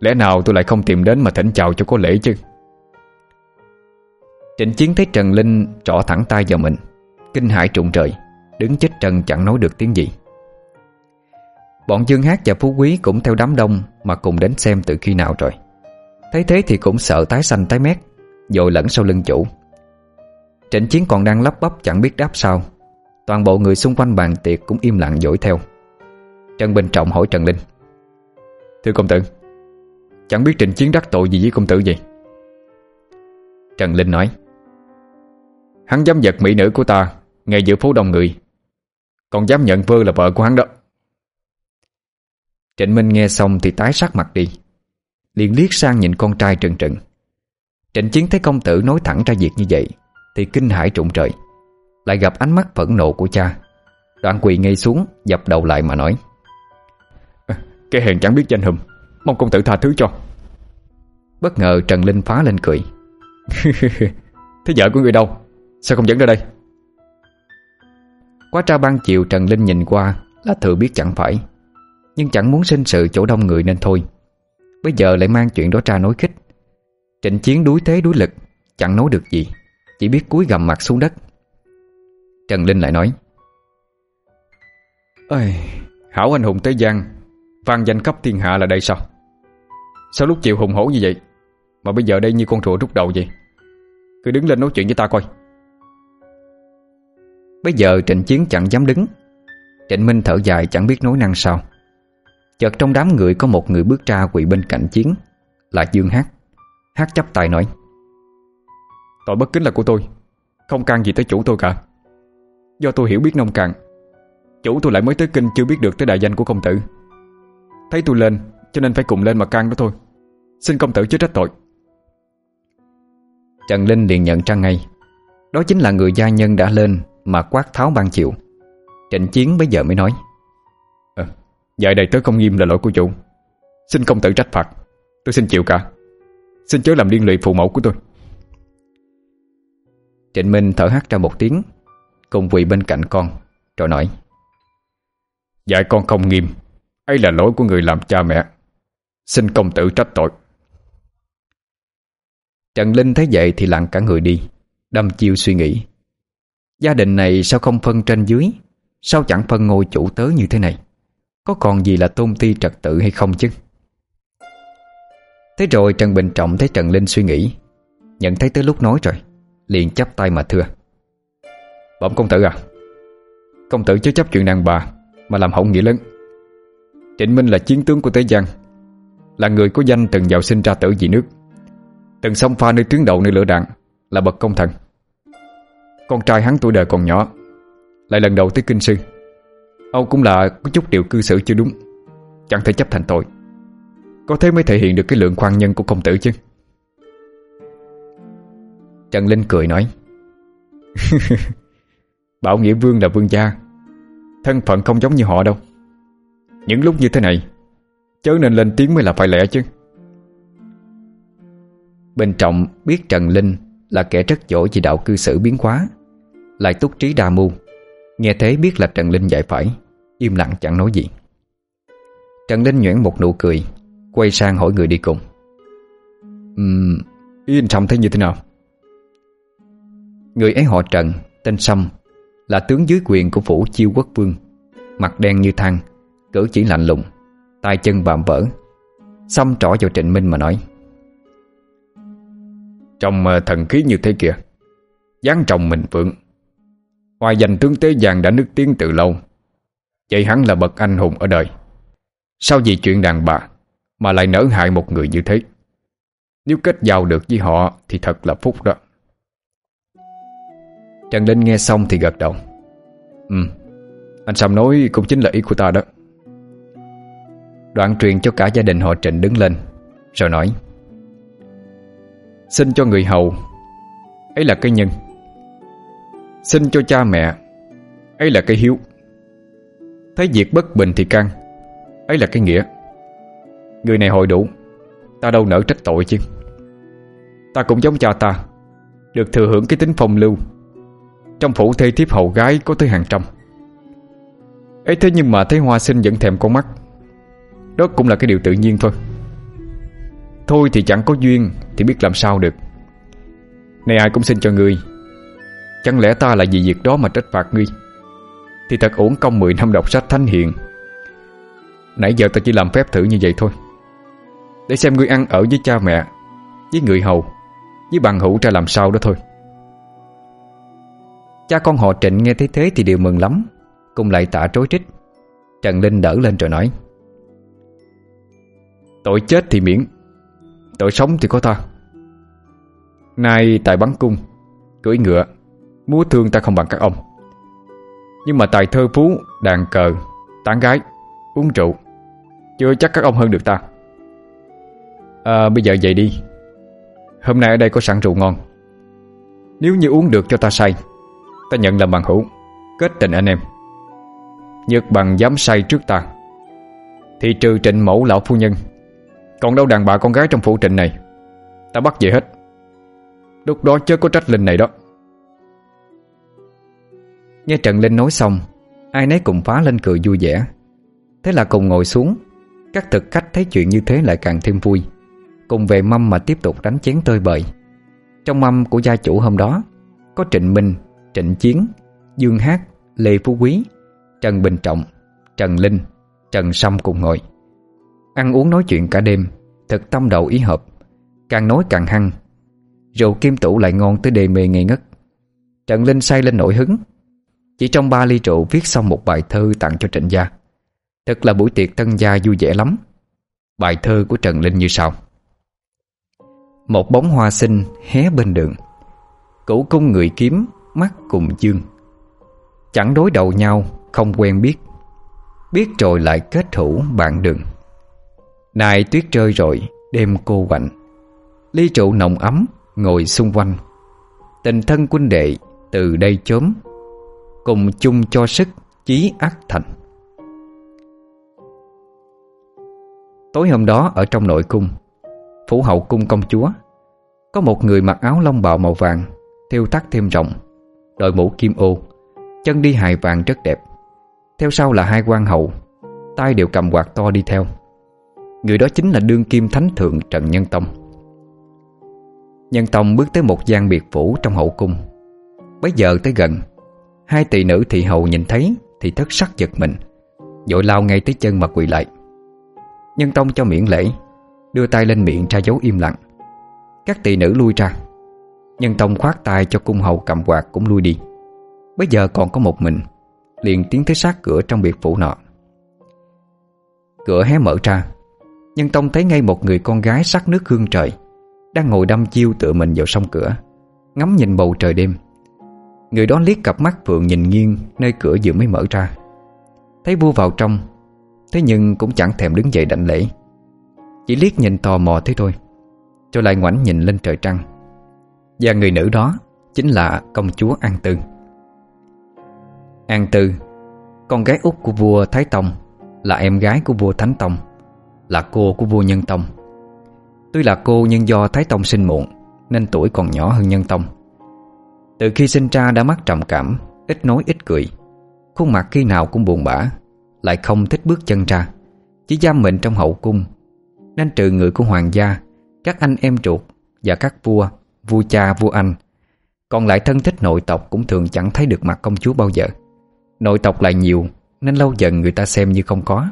Lẽ nào tôi lại không tìm đến mà thỉnh chào cho có lễ chứ? Trịnh Chiến thấy Trần Linh trỏ thẳng tay vào mình, Kinh hải trụng trời, Đứng chết trần chẳng nói được tiếng gì. Bọn Dương Hát và Phú Quý cũng theo đám đông Mà cùng đến xem từ khi nào rồi. Thấy thế thì cũng sợ tái xanh tái mét Dội lẫn sau lưng chủ. Trịnh Chiến còn đang lắp bắp chẳng biết đáp sao. Toàn bộ người xung quanh bàn tiệc cũng im lặng dỗi theo. Trần Bình Trọng hỏi Trần Linh, Thưa công tử, Chẳng biết Trịnh Chiến đắc tội gì với công tử vậy? Trần Linh nói, Hắn dám giật mỹ nữ của ta Ngay giữa phố đông người, Còn dám nhận Vơ là vợ của hắn đó. Trịnh Minh nghe xong thì tái sắc mặt đi. Liền liếc sang nhìn con trai trừng trừng. Trịnh Chiến thấy công tử nói thẳng ra việc như vậy Thì kinh hãi trụng trời Lại gặp ánh mắt phẫn nộ của cha. Đoạn quỳ ngay xuống Dập đầu lại mà nói Cái hèn chẳng biết danh hùm Mong công tử tha thứ cho. Bất ngờ Trần Linh phá lên cười. cười, Thế vợ của người đâu? Sao không dẫn ra đây? Quá tra ban chiều Trần Linh nhìn qua Là thừa biết chẳng phải. Nhưng chẳng muốn sinh sự chỗ đông người nên thôi. Bây giờ lại mang chuyện đó ra nối khích. Trịnh chiến đuối thế đuối lực Chẳng nói được gì. Chỉ biết cúi gầm mặt xuống đất. Trần Linh lại nói Ây, Hảo anh hùng Tế Giang vang danh cấp thiên hạ là đây sao? Sao lúc chịu hùng hổ như vậy Mà bây giờ đây như con rùa rút đầu vậy? Cứ đứng lên nói chuyện với ta coi. Bây giờ Trịnh Chiến chẳng dám đứng. Trịnh Minh thở dài chẳng biết nói năng sao. Chợt trong đám người có một người bước ra quỳ bên cạnh chiến. Là Dương Hát. Hát chấp tài nói Tội bất kính là của tôi. Không can gì tới chủ tôi cả. Do tôi hiểu biết nông cạn Chủ tôi lại mới tới kinh chưa biết được tới đại danh của công tử. Thấy tôi lên Cho nên phải cùng lên mà can đó thôi. Xin công tử chứ trách tội. Trần Linh liền nhận ra ngay. Đó chính là người gia nhân đã lên Mà quát tháo ban chịu Trịnh Chiến bây giờ mới nói Dạy đầy tớ không nghiêm là lỗi của chủ. Xin công tử trách phạt. Tôi xin chịu cả. Xin chớ làm liên lụy phụ mẫu của tôi. Trịnh Minh thở hắt ra một tiếng, Cùng quỳ bên cạnh con, Rồi nói, Dạy con không nghiêm. Ấy là lỗi của người làm cha mẹ. Xin công tử trách tội. Trần Linh thấy vậy thì lặng cả người đi Đâm chiêu suy nghĩ. Gia đình này sao không phân trên dưới? Sao chẳng phân ngôi chủ tớ như thế này? Có còn gì là tôn ti trật tự hay không chứ? Thế rồi Trần Bình Trọng thấy Trần Linh suy nghĩ, Nhận thấy tới lúc nói rồi, Liền chắp tay mà thưa. Bẩm công tử à Công tử chớ chấp chuyện đàn bà Mà làm hỏng nghĩa lớn. Trịnh Minh là chiến tướng của Tế Giang Là người có danh từng giàu sinh ra tử vì nước. Từng song pha nơi tuyến đầu nơi lửa đạn Là bậc công thần. Con trai hắn tuổi đời còn nhỏ, Lại lần đầu tới kinh sư. Ông cũng là có chút điều cư xử chưa đúng. Chẳng thể chấp thành tội. Có thế mới thể hiện được cái lượng khoan nhân của công tử chứ. Trần Linh cười nói, Bảo Nghĩa Vương là vương gia. Thân phận không giống như họ đâu. Những lúc như thế này, Chớ nên lên tiếng mới là phải lẽ chứ. Bên trọng biết Trần Linh Là kẻ rất giỏi về đạo cư xử biến hóa, Lại túc trí đa mưu. Nghe thế biết là Trần Linh dạy phải Im lặng chẳng nói gì. Trần Linh nhuyễn một nụ cười Quay sang hỏi người đi cùng. Um, Yên Sâm thấy như thế nào? Người ấy họ Trần Tên Sâm Là tướng dưới quyền của phủ chiêu quốc vương. Mặt đen như than Cử chỉ lạnh lùng tay chân bạm vỡ. Sâm trỏ vào Trịnh Minh mà nói Trong ờ, thần khí như thế kìa dáng trồng mình phượng Hoa dành tướng Tế vàng đã nức tiếng từ lâu. Vậy hắn là bậc anh hùng ở đời. Sao vì chuyện đàn bà Mà lại nỡ hại một người như thế. Nếu kết giao được với họ Thì thật là phúc đó. Trần Linh nghe xong thì gật đầu. Ừ Anh Sam nói cũng chính là ý của ta đó. Đoạn truyền cho cả gia đình họ Trịnh đứng lên, Rồi nói. Xin cho người hầu, Ấy là cái nhân. Xin cho cha mẹ. Ấy là cái hiếu. Thấy việc bất bình thì căng. Ấy là cái nghĩa. Người này hội đủ. Ta đâu nỡ trách tội chứ. Ta cũng giống cha ta, Được thừa hưởng cái tính phong lưu. Trong phủ thê thiếp hậu gái có tới hàng trăm. Ấy thế nhưng mà thấy hoa sinh vẫn thèm con mắt. Đó cũng là cái điều tự nhiên thôi. Thôi thì chẳng có duyên Thì biết làm sao được. Này ai cũng xin cho người. Chẳng lẽ ta là vì việc đó mà trách phạt ngươi? Thì thật uổng công 10 năm đọc sách thánh hiền. Nãy giờ ta chỉ làm phép thử như vậy thôi. Để xem ngươi ăn ở với cha mẹ, Với người hầu, Với bằng hữu ra làm sao đó thôi. Cha con họ Trịnh nghe thấy thế thì đều mừng lắm, Cùng lại tạ trối trích. Trần Linh đỡ lên rồi nói, Tội chết thì miễn, Tội sống thì có ta Nay tại bắn cung, Cưỡi ngựa Múa thương ta không bằng các ông. Nhưng mà tài thơ phú, đàn cờ, tán gái, uống rượu Chưa chắc các ông hơn được ta. À bây giờ vậy đi. Hôm nay ở đây có sẵn rượu ngon. Nếu như uống được cho ta say Ta nhận làm bằng hữu Kết tình anh em. Nhược bằng dám say trước ta Thì trừ trịnh mẫu lão phu nhân. Còn đâu đàn bà con gái trong phủ trịnh này Ta bắt về hết. Lúc đó chớ có trách linh này đó. Nghe Trần Linh nói xong Ai nấy cùng phá lên cười vui vẻ. Thế là cùng ngồi xuống Các thực khách thấy chuyện như thế lại càng thêm vui. Cùng về mâm mà tiếp tục đánh chén tơi bời. Trong mâm của gia chủ hôm đó Có Trịnh Minh, Trịnh Chiến, Dương Hát, Lê Phú Quý Trần Bình Trọng, Trần Linh, Trần Sâm cùng ngồi. Ăn uống nói chuyện cả đêm Thực tâm đầu ý hợp. Càng nói càng hăng. Rượu kim tủ lại ngon tới đề mê ngây ngất. Trần Linh say lên nổi hứng. Chỉ trong ba ly rượu viết xong một bài thơ tặng cho Trịnh Gia. Thật là buổi tiệc tân gia vui vẻ lắm. Bài thơ của Trần Linh như sau. Một bóng hoa xinh hé bên đường. Cửu cung người kiếm mắt cùng dương. Chẳng đối đầu nhau, không quen biết. Biết rồi lại kết thủ bạn đường. Này tuyết rơi rồi, đêm cô quạnh Ly trụ nồng ấm, ngồi xung quanh. Tình thân quân đệ từ đây chớm Cùng chung cho sức chí ác thành. Tối hôm đó ở trong nội cung, Phủ hậu cung công chúa, Có một người mặc áo lông bào màu vàng Theo tắt thêm rộng, Đội mũ kim ô, Chân đi hài vàng rất đẹp. Theo sau là hai quan hậu, tay đều cầm quạt to đi theo. Người đó chính là đương kim thánh thượng Trần Nhân Tông. Nhân Tông bước tới một gian biệt phủ trong hậu cung. Bấy giờ tới gần Hai tỷ nữ thị hầu nhìn thấy Thì thất sắc giật mình. Vội lao ngay tới chân mà quỳ lại. Nhân tông cho miễn lễ, Đưa tay lên miệng ra dấu im lặng. Các tỷ nữ lui ra. Nhân tông khoát tay cho cung hầu cầm quạt cũng lui đi. Bây giờ còn có một mình, Liền tiến tới sát cửa trong biệt phủ nọ. Cửa hé mở ra, Nhân tông thấy ngay một người con gái sắc nước hương trời, Đang ngồi đâm chiêu tựa mình vào sông cửa, Ngắm nhìn bầu trời đêm. Người đó liếc cặp mắt Phượng nhìn nghiêng, Nơi cửa vừa mới mở ra. Thấy vua vào trong, Thế nhưng cũng chẳng thèm đứng dậy đảnh lễ. Chỉ liếc nhìn tò mò thế thôi, cho lại ngoảnh nhìn lên trời trăng. Và người nữ đó Chính là công chúa An Tư. An Tư, Con gái út của vua Thái Tông, Là em gái của vua Thánh Tông, Là cô của vua Nhân Tông. Tuy là cô nhưng do Thái Tông sinh muộn, Nên tuổi còn nhỏ hơn Nhân Tông. Từ khi sinh ra đã mắc trầm cảm, Ít nói ít cười. Khuôn mặt khi nào cũng buồn bã, Lại không thích bước chân ra. Chỉ giam mình trong hậu cung. Nên trừ người của hoàng gia, Các anh em ruột và các vua Vua cha, vua anh. Còn lại thân thích nội tộc cũng thường chẳng thấy được mặt công chúa bao giờ. Nội tộc lại nhiều, Nên lâu dần người ta xem như không có.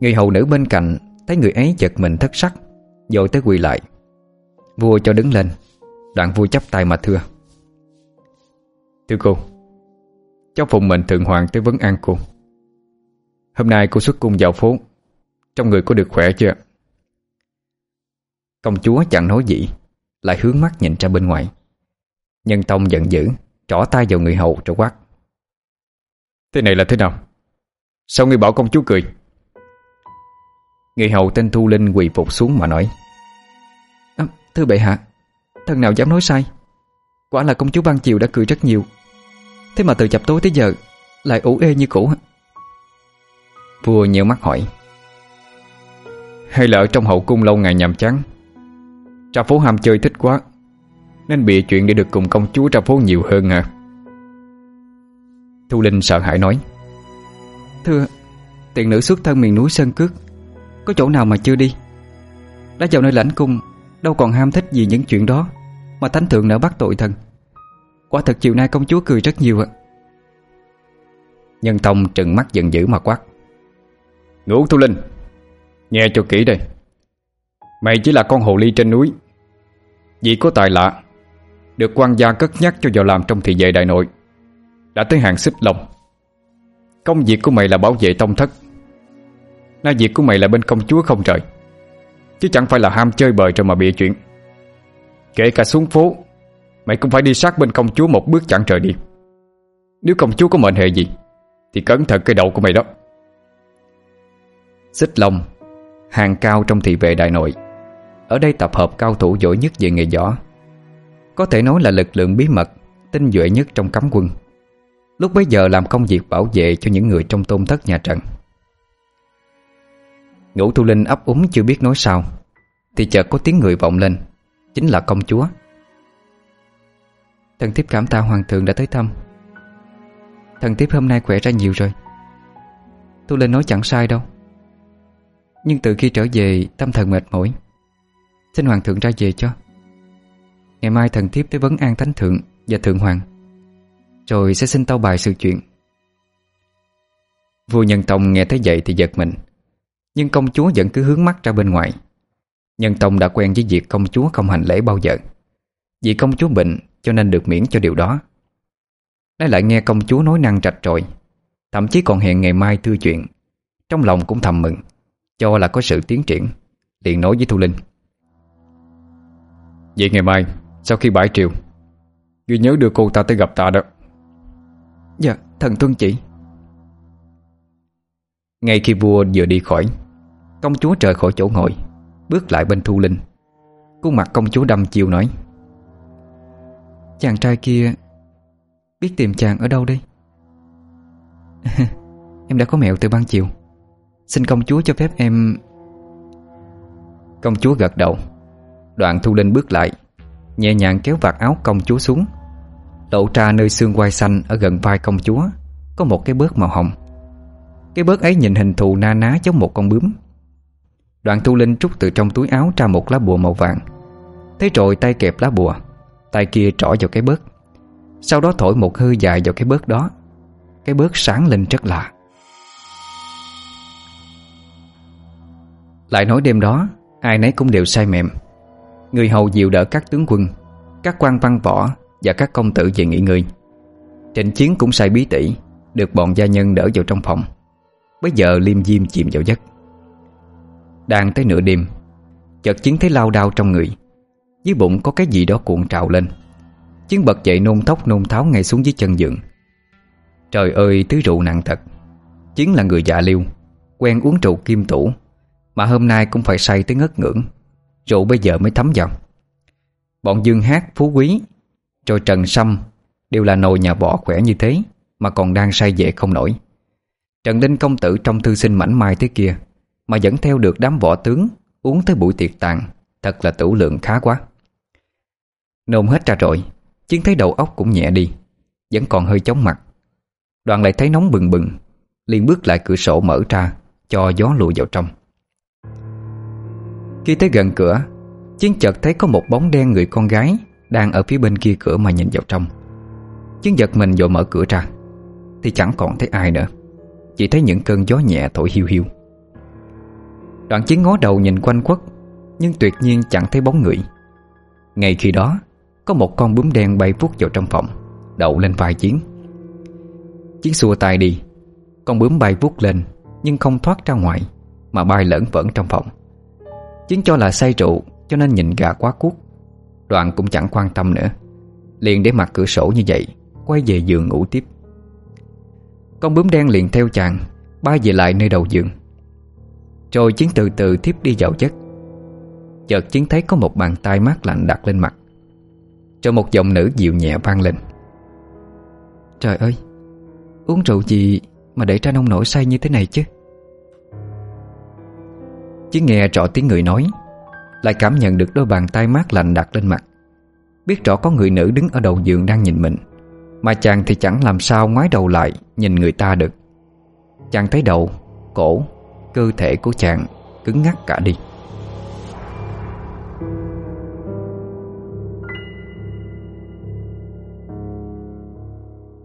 Người hầu nữ bên cạnh Thấy người ấy giật mình thất sắc, dội tới quỳ lại. Vua cho đứng lên. Đoạn vua chắp tay mà thưa. Thưa cô Cháu phụng mệnh thượng hoàng tới vấn an cô. Hôm nay cô xuất cung dạo phố Trong người có được khỏe chưa Công chúa chẳng nói gì Lại hướng mắt nhìn ra bên ngoài. Nhân tông giận dữ Trỏ tay vào người hậu rồi quát. Thế này là thế nào? Sao người bảo công chúa cười? Người hậu tên Thu Linh quỳ phục xuống mà nói. À, Thưa bệ hạ thần nào dám nói sai? Quả là công chúa ban chiều đã cười rất nhiều. Thế mà từ chập tối tới giờ, Lại ủ ê như cũ. Vua nhớ mắt hỏi, Hay là ở trong hậu cung lâu ngày nhàm chán? Trà phố ham chơi thích quá, Nên bị chuyện để được cùng công chúa trà phố nhiều hơn hả? Thu Linh sợ hãi nói, Thưa, Tiện nữ xuất thân miền núi Sơn Cước, Có chỗ nào mà chưa đi? Đã vào nơi lãnh cung Đâu còn ham thích gì những chuyện đó, Mà thánh thượng nỡ bắt tội thần. Quả thật chiều nay công chúa cười rất nhiều ạ. Nhân tông trừng mắt giận dữ mà quát. Ngũ Thu Linh, Nghe cho kỹ đây. Mày chỉ là con hồ ly trên núi. Vì có tài lạ, Được quan gia cất nhắc cho vào làm trong thị vệ đại nội, Đã tới hàng xích lòng Công việc của mày là bảo vệ tông thất. Na việc của mày là bên công chúa không trời. Chứ chẳng phải là ham chơi bời rồi mà bịa chuyện. Kể cả xuống phố, Mày cũng phải đi sát bên công chúa một bước chẳng trời đi. Nếu công chúa có mệnh hệ gì, Thì cẩn thận cái đầu của mày đó. Xích Long, Hàng cao trong thị vệ đại nội. Ở đây tập hợp cao thủ giỏi nhất về nghề võ. Có thể nói là lực lượng bí mật, Tinh nhuệ nhất trong cấm quân. Lúc bấy giờ làm công việc bảo vệ Cho những người trong tôn thất nhà Trần. Ngũ tu linh ấp úng chưa biết nói sao. Thì chợt có tiếng người vọng lên, Chính là công chúa. Thần thiếp cảm tạ hoàng thượng đã tới thăm. Thần thiếp hôm nay khỏe ra nhiều rồi. Tu Linh nói chẳng sai đâu. Nhưng từ khi trở về, Tâm thần mệt mỏi. Xin hoàng thượng ra về cho. Ngày mai thần thiếp tới vấn an thánh thượng Và thượng hoàng. Rồi sẽ xin tâu bài sự chuyện. Vua Nhân Tông nghe thấy vậy thì giật mình. Nhưng công chúa vẫn cứ hướng mắt ra bên ngoài. Nhân Tông đã quen với việc công chúa không hành lễ bao giờ. Vì công chúa bệnh cho nên được miễn cho điều đó. Nó lại nghe công chúa nói năng trạch trội Thậm chí còn hẹn ngày mai thư chuyện. Trong lòng cũng thầm mừng Cho là có sự tiến triển. Liền nói với Thu Linh. Vậy ngày mai Sau khi bãi triều Duy nhớ đưa cô ta tới gặp ta đó. Dạ thần tuân chỉ. Ngay khi vua vừa đi khỏi Công chúa trời khỏi chỗ ngồi, Bước lại bên Thu Linh. Khuôn mặt công chúa đâm chiều nói, Chàng trai kia Biết tìm chàng ở đâu đây? Em đã có mẹo từ ban chiều. Xin công chúa cho phép em Công chúa gật đầu. Đoạn Thu Linh bước lại, Nhẹ nhàng kéo vạt áo công chúa xuống. Lộ ra nơi xương quai xanh Ở gần vai công chúa, Có một cái bớt màu hồng. Cái bớt ấy nhìn hình thù na ná giống một con bướm. Đoạn Thu Linh trút từ trong túi áo ra một lá bùa màu vàng. Thế rồi tay kẹp lá bùa, Tay kia trỏ vào cái bớt. Sau đó thổi một hơi dài vào cái bớt đó. Cái bớt sáng lên rất lạ. Lại nói đêm đó, Ai nấy cũng đều say mềm. Người hầu dìu đỡ các tướng quân, Các quan văn võ Và các công tử về nghỉ ngơi. Trịnh chiến cũng say bí tỉ, Được bọn gia nhân đỡ vào trong phòng. Bây giờ liêm diêm chìm vào giấc. Đang tới nửa đêm Chợt Chiến thấy lao đao trong người. Dưới bụng có cái gì đó cuộn trào lên. Chiến bật dậy nôn thốc nôn tháo ngay xuống dưới chân giường. Trời ơi thứ rượu nặng thật. Chiến là người dạ liêu Quen uống rượu kim tủ Mà hôm nay cũng phải say tới ngất ngưỡng. Rượu bây giờ mới thấm vào. Bọn Dương Hát, Phú Quý Rồi Trần Sâm Đều là nồi nhà bỏ khỏe như thế Mà còn đang say dễ không nổi. Trần Linh công tử trong thư sinh mảnh mai thế kia mà vẫn theo được đám võ tướng Uống tới buổi tiệc tàn. Thật là tửu lượng khá quá. Nôn hết ra rồi, Chiến thấy đầu óc cũng nhẹ đi, Vẫn còn hơi chóng mặt. Đoàn lại thấy nóng bừng bừng, liền bước lại cửa sổ mở ra, Cho gió lùa vào trong. Khi tới gần cửa, Chiến chợt thấy có một bóng đen người con gái Đang ở phía bên kia cửa mà nhìn vào trong. Chiến giật mình vội mở cửa ra, Thì chẳng còn thấy ai nữa, Chỉ thấy những cơn gió nhẹ thổi hiu hiu. Đoạn chiến ngó đầu nhìn quanh quất, Nhưng tuyệt nhiên chẳng thấy bóng người. Ngay khi đó, Có một con bướm đen bay vút vào trong phòng, Đậu lên vai chiến. Chiến xua tay đi. Con bướm bay vút lên, Nhưng không thoát ra ngoài, Mà bay lẫn vẫn trong phòng. Chiến cho là say rượu, Cho nên nhìn gà quá cuốc. Đoạn cũng chẳng quan tâm nữa. Liền để mặt cửa sổ như vậy, Quay về giường ngủ tiếp. Con bướm đen liền theo chàng, Bay về lại nơi đầu giường. Rồi Chiến từ từ tiếp đi dạo giấc Chợt Chiến thấy có một bàn tay mát lạnh đặt lên mặt. Cho một giọng nữ dịu nhẹ vang lên. Trời ơi Uống rượu gì mà để ra nông nổi say như thế này chứ? Chiến nghe rõ tiếng người nói Lại cảm nhận được đôi bàn tay mát lạnh đặt lên mặt. Biết rõ có người nữ đứng ở đầu giường đang nhìn mình Mà chàng thì chẳng làm sao ngoái đầu lại Nhìn người ta được. Chàng thấy đầu, cổ, Cơ thể của chàng cứng ngắc cả đi.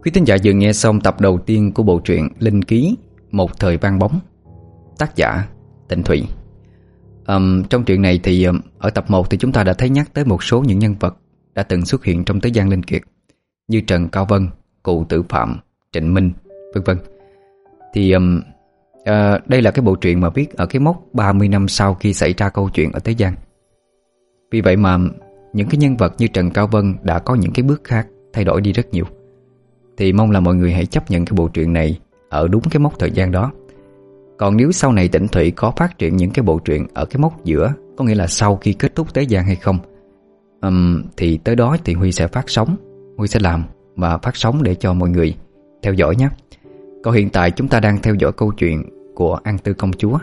Quý tín giả vừa nghe xong tập đầu tiên của bộ truyện Linh Ký Một Thời Vang Bóng. Tác giả Tịnh Thủy um, Trong truyện này thì um, ở tập 1 thì chúng ta đã thấy nhắc tới một số những nhân vật đã từng xuất hiện trong thế gian Linh Kiệt như Trần Cao Vân, Cụ Tử Phạm, Trịnh Minh, vân vân. Thì um, à, Đây là cái bộ truyện mà viết ở cái mốc 30 năm sau khi xảy ra câu chuyện ở Thế gian. Vì vậy mà những cái nhân vật như Trần Cao Vân đã có những cái bước khác thay đổi đi rất nhiều. Thì mong là mọi người hãy chấp nhận cái bộ truyện này ở đúng cái mốc thời gian đó. Còn nếu sau này tỉnh Thủy có phát triển những cái bộ truyện ở cái mốc giữa Có nghĩa là sau khi kết thúc Thế gian hay không um, Thì tới đó thì Huy sẽ phát sóng Huy sẽ làm và phát sóng để cho mọi người theo dõi nhé. Còn hiện tại chúng ta đang theo dõi câu chuyện của An Tư Công Chúa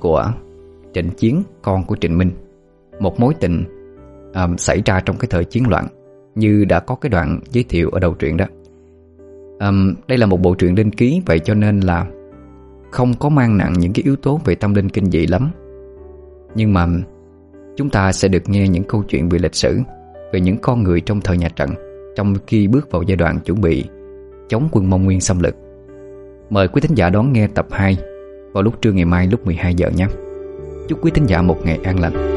Của Trịnh Chiến, con của Trịnh Minh. Một mối tình um, xảy ra trong cái thời chiến loạn Như đã có cái đoạn giới thiệu ở đầu truyện đó. Um, Đây là một bộ truyện linh ký Vậy cho nên là không có mang nặng những cái yếu tố về tâm linh kinh dị lắm. Nhưng mà chúng ta sẽ được nghe những câu chuyện về lịch sử Về những con người trong thời nhà trần Trong khi bước vào giai đoạn chuẩn bị chống quân Mông Nguyên xâm lược. Mời quý thính giả đón nghe tập 2 vào lúc trưa ngày mai lúc 12 giờ nhé. Chúc quý thính giả một ngày an lành.